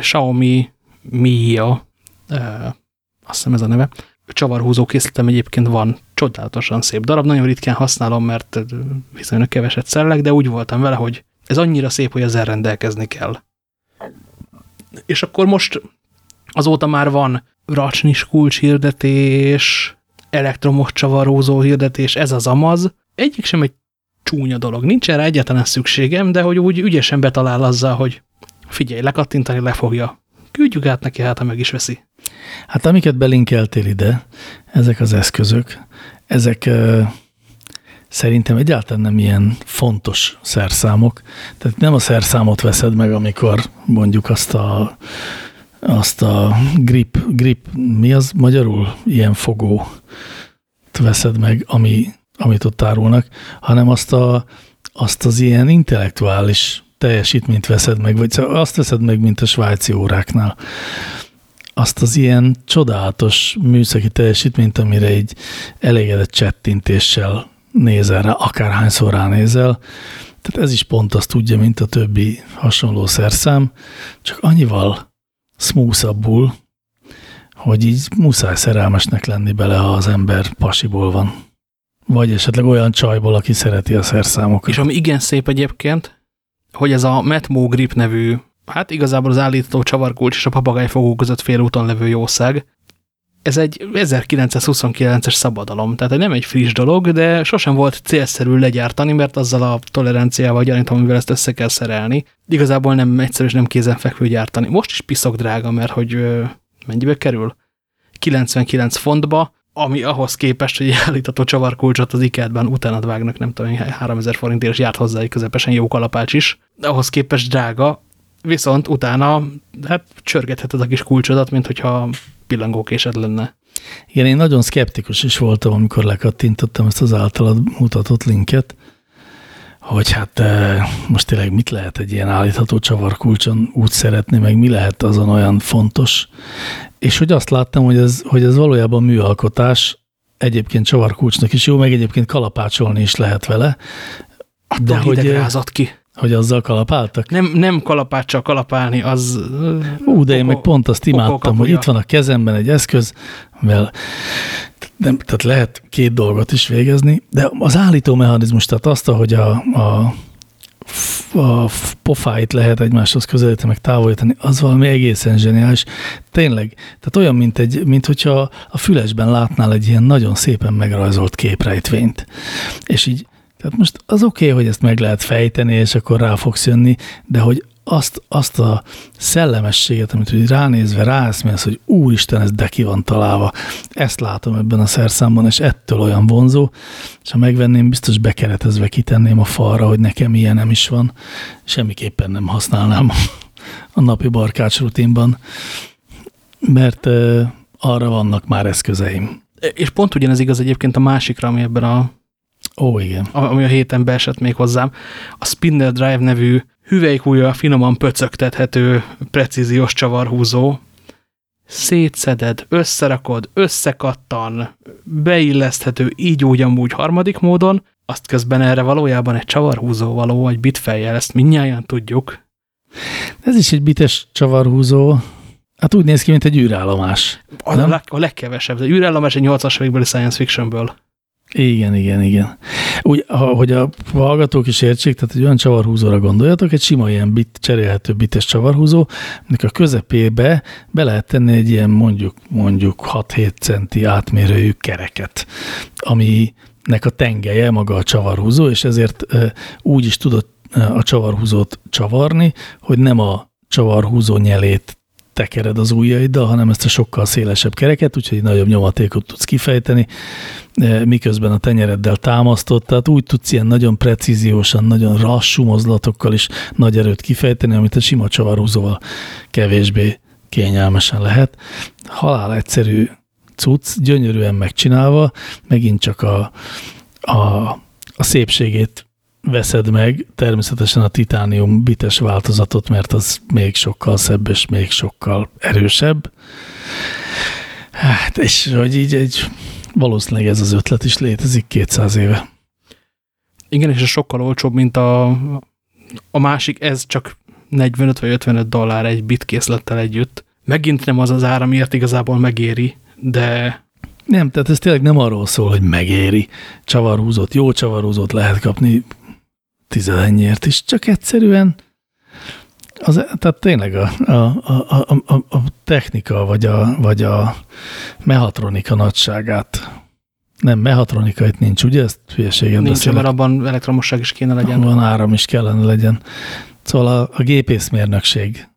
Xiaomi Mia, azt hiszem ez a neve, csavarhúzó készletem egyébként van, csodálatosan szép darab, nagyon ritkán használom, mert viszonylag keveset szellek, de úgy voltam vele, hogy ez annyira szép, hogy ezzel rendelkezni kell. És akkor most azóta már van racsnis kulcshirdetés, elektromos csavarózó hirdetés, ez az amaz. Egyik sem egy csúnya dolog. Nincs erre egyáltalán szükségem, de hogy úgy ügyesen betalál azzal, hogy figyelj, lekattintani lefogja. Küldjük át neki, hát ha meg is veszi. Hát amiket belinkeltél ide, ezek az eszközök, ezek szerintem egyáltalán nem ilyen fontos szerszámok. Tehát nem a szerszámot veszed meg, amikor mondjuk azt a, azt a grip, grip, mi az magyarul? Ilyen fogó veszed meg, ami, amit ott árulnak, hanem azt, a, azt az ilyen intellektuális teljesítményt veszed meg, vagy azt veszed meg, mint a svájci óráknál. Azt az ilyen csodálatos műszaki teljesítményt, amire egy elégedett csettintéssel nézel rá, akárhányszor ránézel. Tehát ez is pont azt tudja, mint a többi hasonló szerszám, csak annyival smoothabbul, hogy így muszáj szerelmesnek lenni bele, ha az ember pasiból van. Vagy esetleg olyan csajból, aki szereti a szerszámokat. És ami igen szép egyébként, hogy ez a Metmo Grip nevű, hát igazából az állító csavarkulcs és a papagájfogó között félúton levő jószág, ez egy 1929-es szabadalom, tehát nem egy friss dolog, de sosem volt célszerű legyártani, mert azzal a toleranciával gyanítom, amivel ezt össze kell szerelni. Igazából nem egyszerű és nem kézenfekvő gyártani. Most is piszok drága, mert hogy mennyibe kerül? 99 fontba, ami ahhoz képest, hogy állítható csavarkulcsot az IKEA-ben utána vágnak, nem tudom, 3000 forintért, és járt hozzá egy közepesen jó kalapács is, de ahhoz képest drága, viszont utána hát csörgetheted a kis kulcsodat, mint hogyha pillangókésed lenne. Igen, én nagyon szkeptikus is voltam, amikor lekattintottam ezt az általad mutatott linket, hogy hát most tényleg mit lehet egy ilyen állítható csavarkulcson úgy szeretni, meg mi lehet azon olyan fontos. És hogy azt láttam, hogy ez, hogy ez valójában műalkotás, egyébként csavarkulcsnak is jó, meg egyébként kalapácsolni is lehet vele. De hogy, ki. Hogy azzal kalapáltak? Nem, nem kalapáccsal kalapálni, az... Ú, de én meg pont azt imádtam, hogy itt van a kezemben egy eszköz, mivel nem, tehát lehet két dolgot is végezni, de az állító mechanizmus, tehát azt, hogy a, a, a pofáit lehet egymáshoz közelíteni, meg távolítani, az valami egészen zseniális. Tényleg, tehát olyan, mint, egy, mint hogyha a fülesben látnál egy ilyen nagyon szépen megrajzolt képrejtvényt. És így tehát most az oké, okay, hogy ezt meg lehet fejteni, és akkor rá fogsz jönni, de hogy azt, azt a szellemességet, amit úgy ránézve ráeszmélsz, hogy úristen, ez de ki van találva. Ezt látom ebben a szerszámban, és ettől olyan vonzó, és ha megvenném, biztos bekeretezve kitenném a falra, hogy nekem ilyen nem is van. Semmiképpen nem használnám a napi barkács rutinban, mert arra vannak már eszközeim. És pont ugyanez igaz egyébként a másikra, ami ebben a Ó, igen. Ami a héten beesett még hozzám. A Spindle Drive nevű hüvelykújja finoman pöcögtethető precíziós csavarhúzó. Szétszeded, összerakod, összekattan, beilleszthető így úgy amúgy harmadik módon, azt közben erre valójában egy csavarhúzó való, egy bitfejjel, ezt mindnyáján tudjuk. Ez is egy bites csavarhúzó, Hát úgy néz ki, mint egy űrállomás. A, leg, a legkevesebb. Az űrállomás egy 80-as évekbeli science fictionből. Igen, igen, igen. Úgy, hogy a hallgatók is értsék, tehát egy olyan csavarhúzóra gondoljatok, egy sima ilyen bit, cserélhető bites csavarhúzó, aminek a közepébe be lehet tenni egy ilyen mondjuk, mondjuk 6-7 centi átmérőjű kereket, aminek a tengelye maga a csavarhúzó, és ezért úgy is tudod a csavarhúzót csavarni, hogy nem a csavarhúzó nyelét tekered az ujjaiddal, hanem ezt a sokkal szélesebb kereket, úgyhogy nagyobb nyomatékot tudsz kifejteni, e, miközben a tenyereddel támasztott, tehát úgy tudsz ilyen nagyon precíziósan, nagyon lassú mozlatokkal is nagy erőt kifejteni, amit a sima csavarhúzóval kevésbé kényelmesen lehet. Halál egyszerű cucc, gyönyörűen megcsinálva, megint csak a, a, a szépségét veszed meg természetesen a titánium bites változatot, mert az még sokkal szebb és még sokkal erősebb. Hát, és hogy így egy, valószínűleg ez az ötlet is létezik 200 éve. Igen, és ez sokkal olcsóbb, mint a, a másik, ez csak 45 vagy 55 dollár egy bit készlettel együtt. Megint nem az az ára, miért igazából megéri, de... Nem, tehát ez tényleg nem arról szól, hogy megéri. Csavarhúzót, jó csavarhúzót lehet kapni tizenennyiért is, csak egyszerűen az, tehát tényleg a, a, a, a, a technika, vagy a, vagy a mehatronika nagyságát nem, mehatronika itt nincs, ugye? Ezt hülyeséget Nincs, beszélek. mert abban elektromosság is kéne legyen. Van áram is kellene legyen. Szóval a, a gépészmérnökség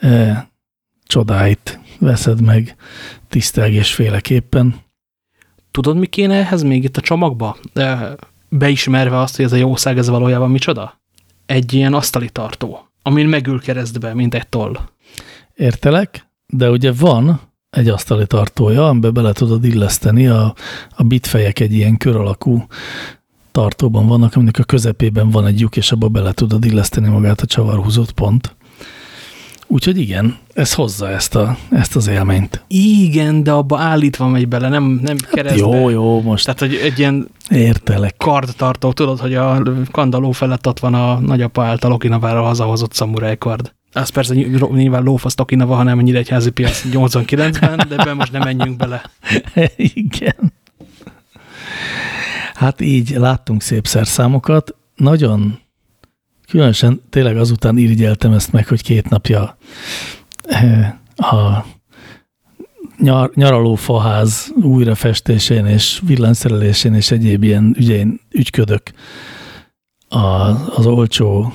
e, csodáit veszed meg tisztelgésféleképpen. Tudod, mi kéne ehhez még itt a csomagba? De beismerve azt, hogy ez a jószág ez valójában micsoda? Egy ilyen asztali tartó, amin megül keresztbe, mint egy toll. Értelek, de ugye van egy asztali tartója, amiben bele tudod illeszteni, a, a bitfejek egy ilyen kör alakú tartóban vannak, aminek a közepében van egy lyuk, és abba bele tudod illeszteni magát a csavarhúzott pont. Úgyhogy igen, ez hozza ezt, a, ezt az élményt. Igen, de abba állítva megy bele, nem, nem hát keresztbe. Jó, jó, most. Tehát, hogy egy ilyen Értelek. kardtartó, tudod, hogy a kandaló felett ott van a nagyapa által Okinavára hazahozott szamuráj kard. Az persze nyilván lófasz Okinava, hanem a Nyíregyházi piac 89-ben, de ebben most nem menjünk bele. Igen. Hát így láttunk szép szerszámokat. Nagyon Különösen tényleg azután irigyeltem ezt meg, hogy két napja eh, a nyar, nyaraló faház újrafestésén és villanyszerelésén és egyéb ilyen ügyén ügyködök a, az olcsó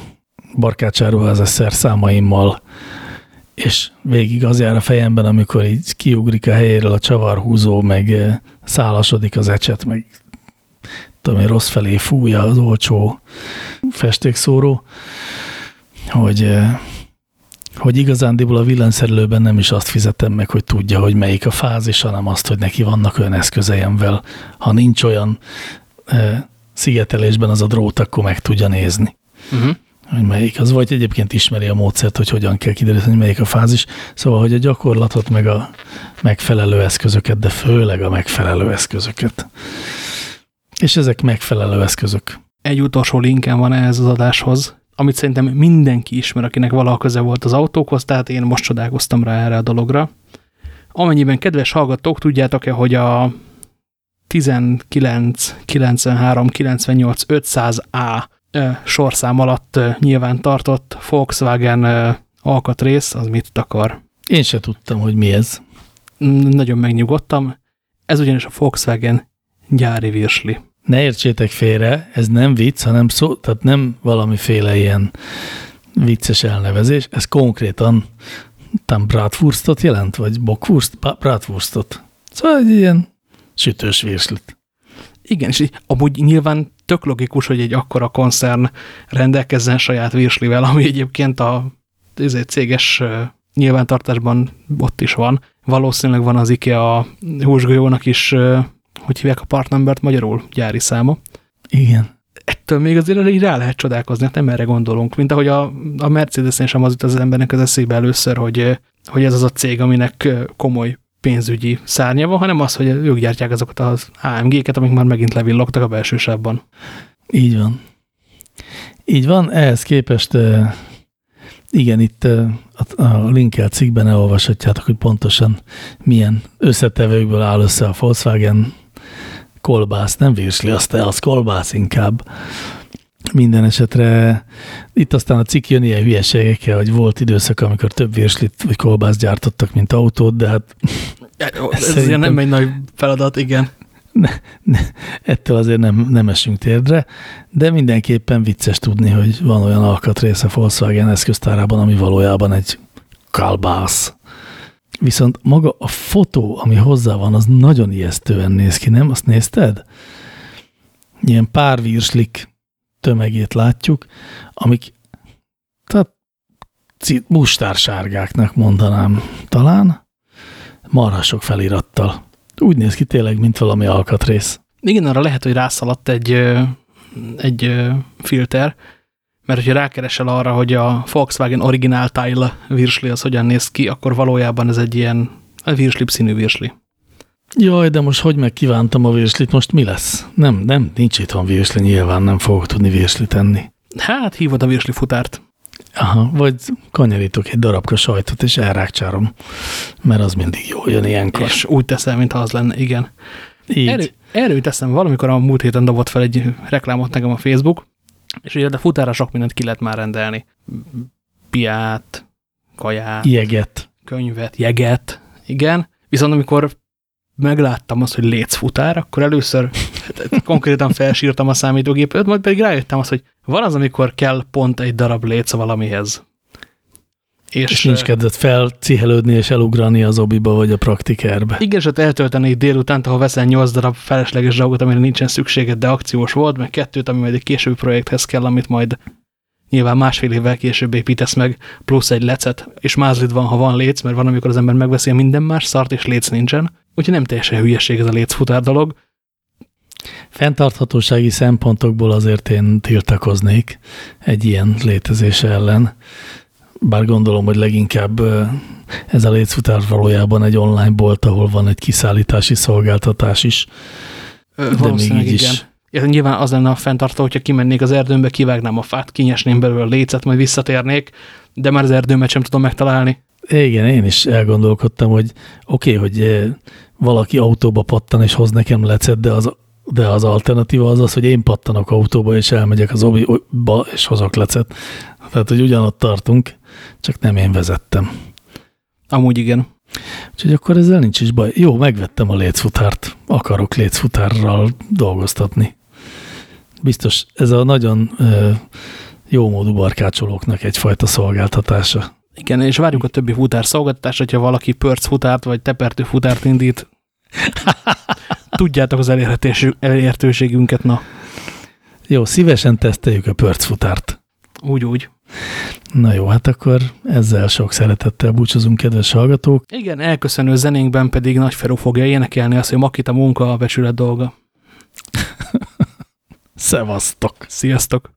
barkácsáruházas szerszámaimmal, és végig az jár a fejemben, amikor így kiugrik a helyéről a csavarhúzó, meg eh, szálasodik az ecset, meg tudom én, rossz felé fújja az olcsó festékszóró, hogy, eh, hogy igazándiból a villanyszerelőben nem is azt fizetem meg, hogy tudja, hogy melyik a fázis, hanem azt, hogy neki vannak olyan eszközeimvel. Ha nincs olyan e, szigetelésben az a drót, akkor meg tudja nézni. Uh -huh hogy melyik az, vagy egyébként ismeri a módszert, hogy hogyan kell kideríteni, hogy melyik a fázis. Szóval, hogy a gyakorlatot, meg a megfelelő eszközöket, de főleg a megfelelő eszközöket. És ezek megfelelő eszközök. Egy utolsó linken van ehhez az adáshoz, amit szerintem mindenki ismer, akinek valaha köze volt az autókhoz, tehát én most csodálkoztam rá erre a dologra. Amennyiben kedves hallgatók, tudjátok-e, hogy a 19, 93, 98, 500A sorszám alatt nyilván tartott Volkswagen alkatrész, az mit takar? Én se tudtam, hogy mi ez. Nagyon megnyugodtam. Ez ugyanis a Volkswagen gyári virsli. Ne értsétek félre, ez nem vicc, hanem szó, tehát nem valamiféle ilyen vicces elnevezés, ez konkrétan tam bratwurstot jelent, vagy bockwurst, bratwurstot. Szóval egy ilyen sütős virslit. Igen, és amúgy nyilván tök logikus, hogy egy akkora koncern rendelkezzen saját virslivel, ami egyébként a céges nyilvántartásban ott is van. Valószínűleg van az IKEA húsgolyónak is, hogy hívják a partnembert magyarul, gyári száma. Igen. Ettől még azért így rá lehet csodálkozni, hát nem erre gondolunk. Mint ahogy a, a Mercedes-en sem az jut az embernek az eszébe először, hogy, hogy ez az a cég, aminek komoly pénzügyi szárnya van, hanem az, hogy ők gyártják azokat az AMG-ket, amik már megint levillogtak a belsősávban. Így van. Így van, ehhez képest igen, itt a linkelt cikkben elolvashatjátok, hogy pontosan milyen összetevőkből áll össze a Volkswagen kolbász, nem virsli, azt az kolbász inkább. Minden esetre itt aztán a cikk jön ilyen hülyeségekkel, hogy volt időszak, amikor több virslit vagy kolbászt gyártottak, mint autót, de hát... Ez szerintem... nem egy nagy feladat, igen. Ne, ne, ettől azért nem, nem esünk térdre, de mindenképpen vicces tudni, hogy van olyan alkatrész a Volkswagen eszköztárában, ami valójában egy kalbász. Viszont maga a fotó, ami hozzá van, az nagyon ijesztően néz ki, nem? Azt nézted? Ilyen pár virslik tömegét látjuk, amik tehát mustársárgáknak mondanám talán, marha sok felirattal. Úgy néz ki tényleg, mint valami alkatrész. Igen, arra lehet, hogy rászaladt egy, egy filter, mert hogyha rákeresel arra, hogy a Volkswagen Original Tile virsli az hogyan néz ki, akkor valójában ez egy ilyen virsli színű virsli. Jaj, de most hogy megkívántam a virslit, most mi lesz? Nem, nem, nincs itthon virsli, nyilván nem fogok tudni virslit enni. Hát hívod a virsli futárt. Aha, vagy kanyarítok egy darabka sajtot, és elrákcsárom, mert az mindig jó jön ilyenkor. És úgy teszel, mintha az lenne, igen. Így. Erő, erről teszem, valamikor a múlt héten dobott fel egy reklámot nekem a Facebook, és ugye a futára sok mindent ki lehet már rendelni. Piát, kaját, jeget, könyvet, jeget, igen. Viszont amikor megláttam azt, hogy létfutár, akkor először konkrétan felsírtam a számítógépet, majd pedig rájöttem azt, hogy van az, amikor kell pont egy darab léc valamihez. És, és nincs kedved felcihelődni és elugrani az obiba vagy a praktikerbe. Igen, és ott eltölteni délután, ha veszel 8 darab felesleges dolgot, amire nincsen szükséged, de akciós volt, meg kettőt, ami majd egy későbbi projekthez kell, amit majd nyilván másfél évvel később építesz meg, plusz egy lecet, és mázlid van, ha van léc, mert van, amikor az ember megveszi minden más szart, és léc nincsen. Úgyhogy nem teljesen hülyeség ez a lécfutár dolog. Fenntarthatósági szempontokból azért én tiltakoznék egy ilyen létezése ellen. Bár gondolom, hogy leginkább ez a létfutár valójában egy online bolt, ahol van egy kiszállítási szolgáltatás is. De még így igen. is. Ja, nyilván az lenne a fenntartó, hogyha kimennék az erdőmbe, kivágnám a fát, kinyesném belőle a lécet, majd visszatérnék, de már az erdőmet sem tudom megtalálni. Igen, én is elgondolkodtam, hogy oké, okay, hogy valaki autóba pattan és hoz nekem lecet, de az, de az alternatíva az az, hogy én pattanok autóba és elmegyek az obiba és hozok lecet. Tehát, hogy ugyanott tartunk, csak nem én vezettem. Amúgy igen. Úgyhogy akkor ezzel nincs is baj. Jó, megvettem a létfutárt. Akarok létfutárral dolgoztatni. Biztos ez a nagyon ö, jó módú barkácsolóknak egyfajta szolgáltatása. Igen, és várjuk a többi futár szolgáltatást, hogyha valaki pörc futárt, vagy tepertő futárt indít. Tudjátok az elérhetőségünket, na. Jó, szívesen teszteljük a pörcfutárt. Úgy, úgy. Na jó, hát akkor ezzel sok szeretettel búcsúzunk, kedves hallgatók. Igen, elköszönő zenénkben pedig Nagyferú fogja énekelni azt, hogy Makita munka a becsület dolga. Szevasztok! Sziasztok!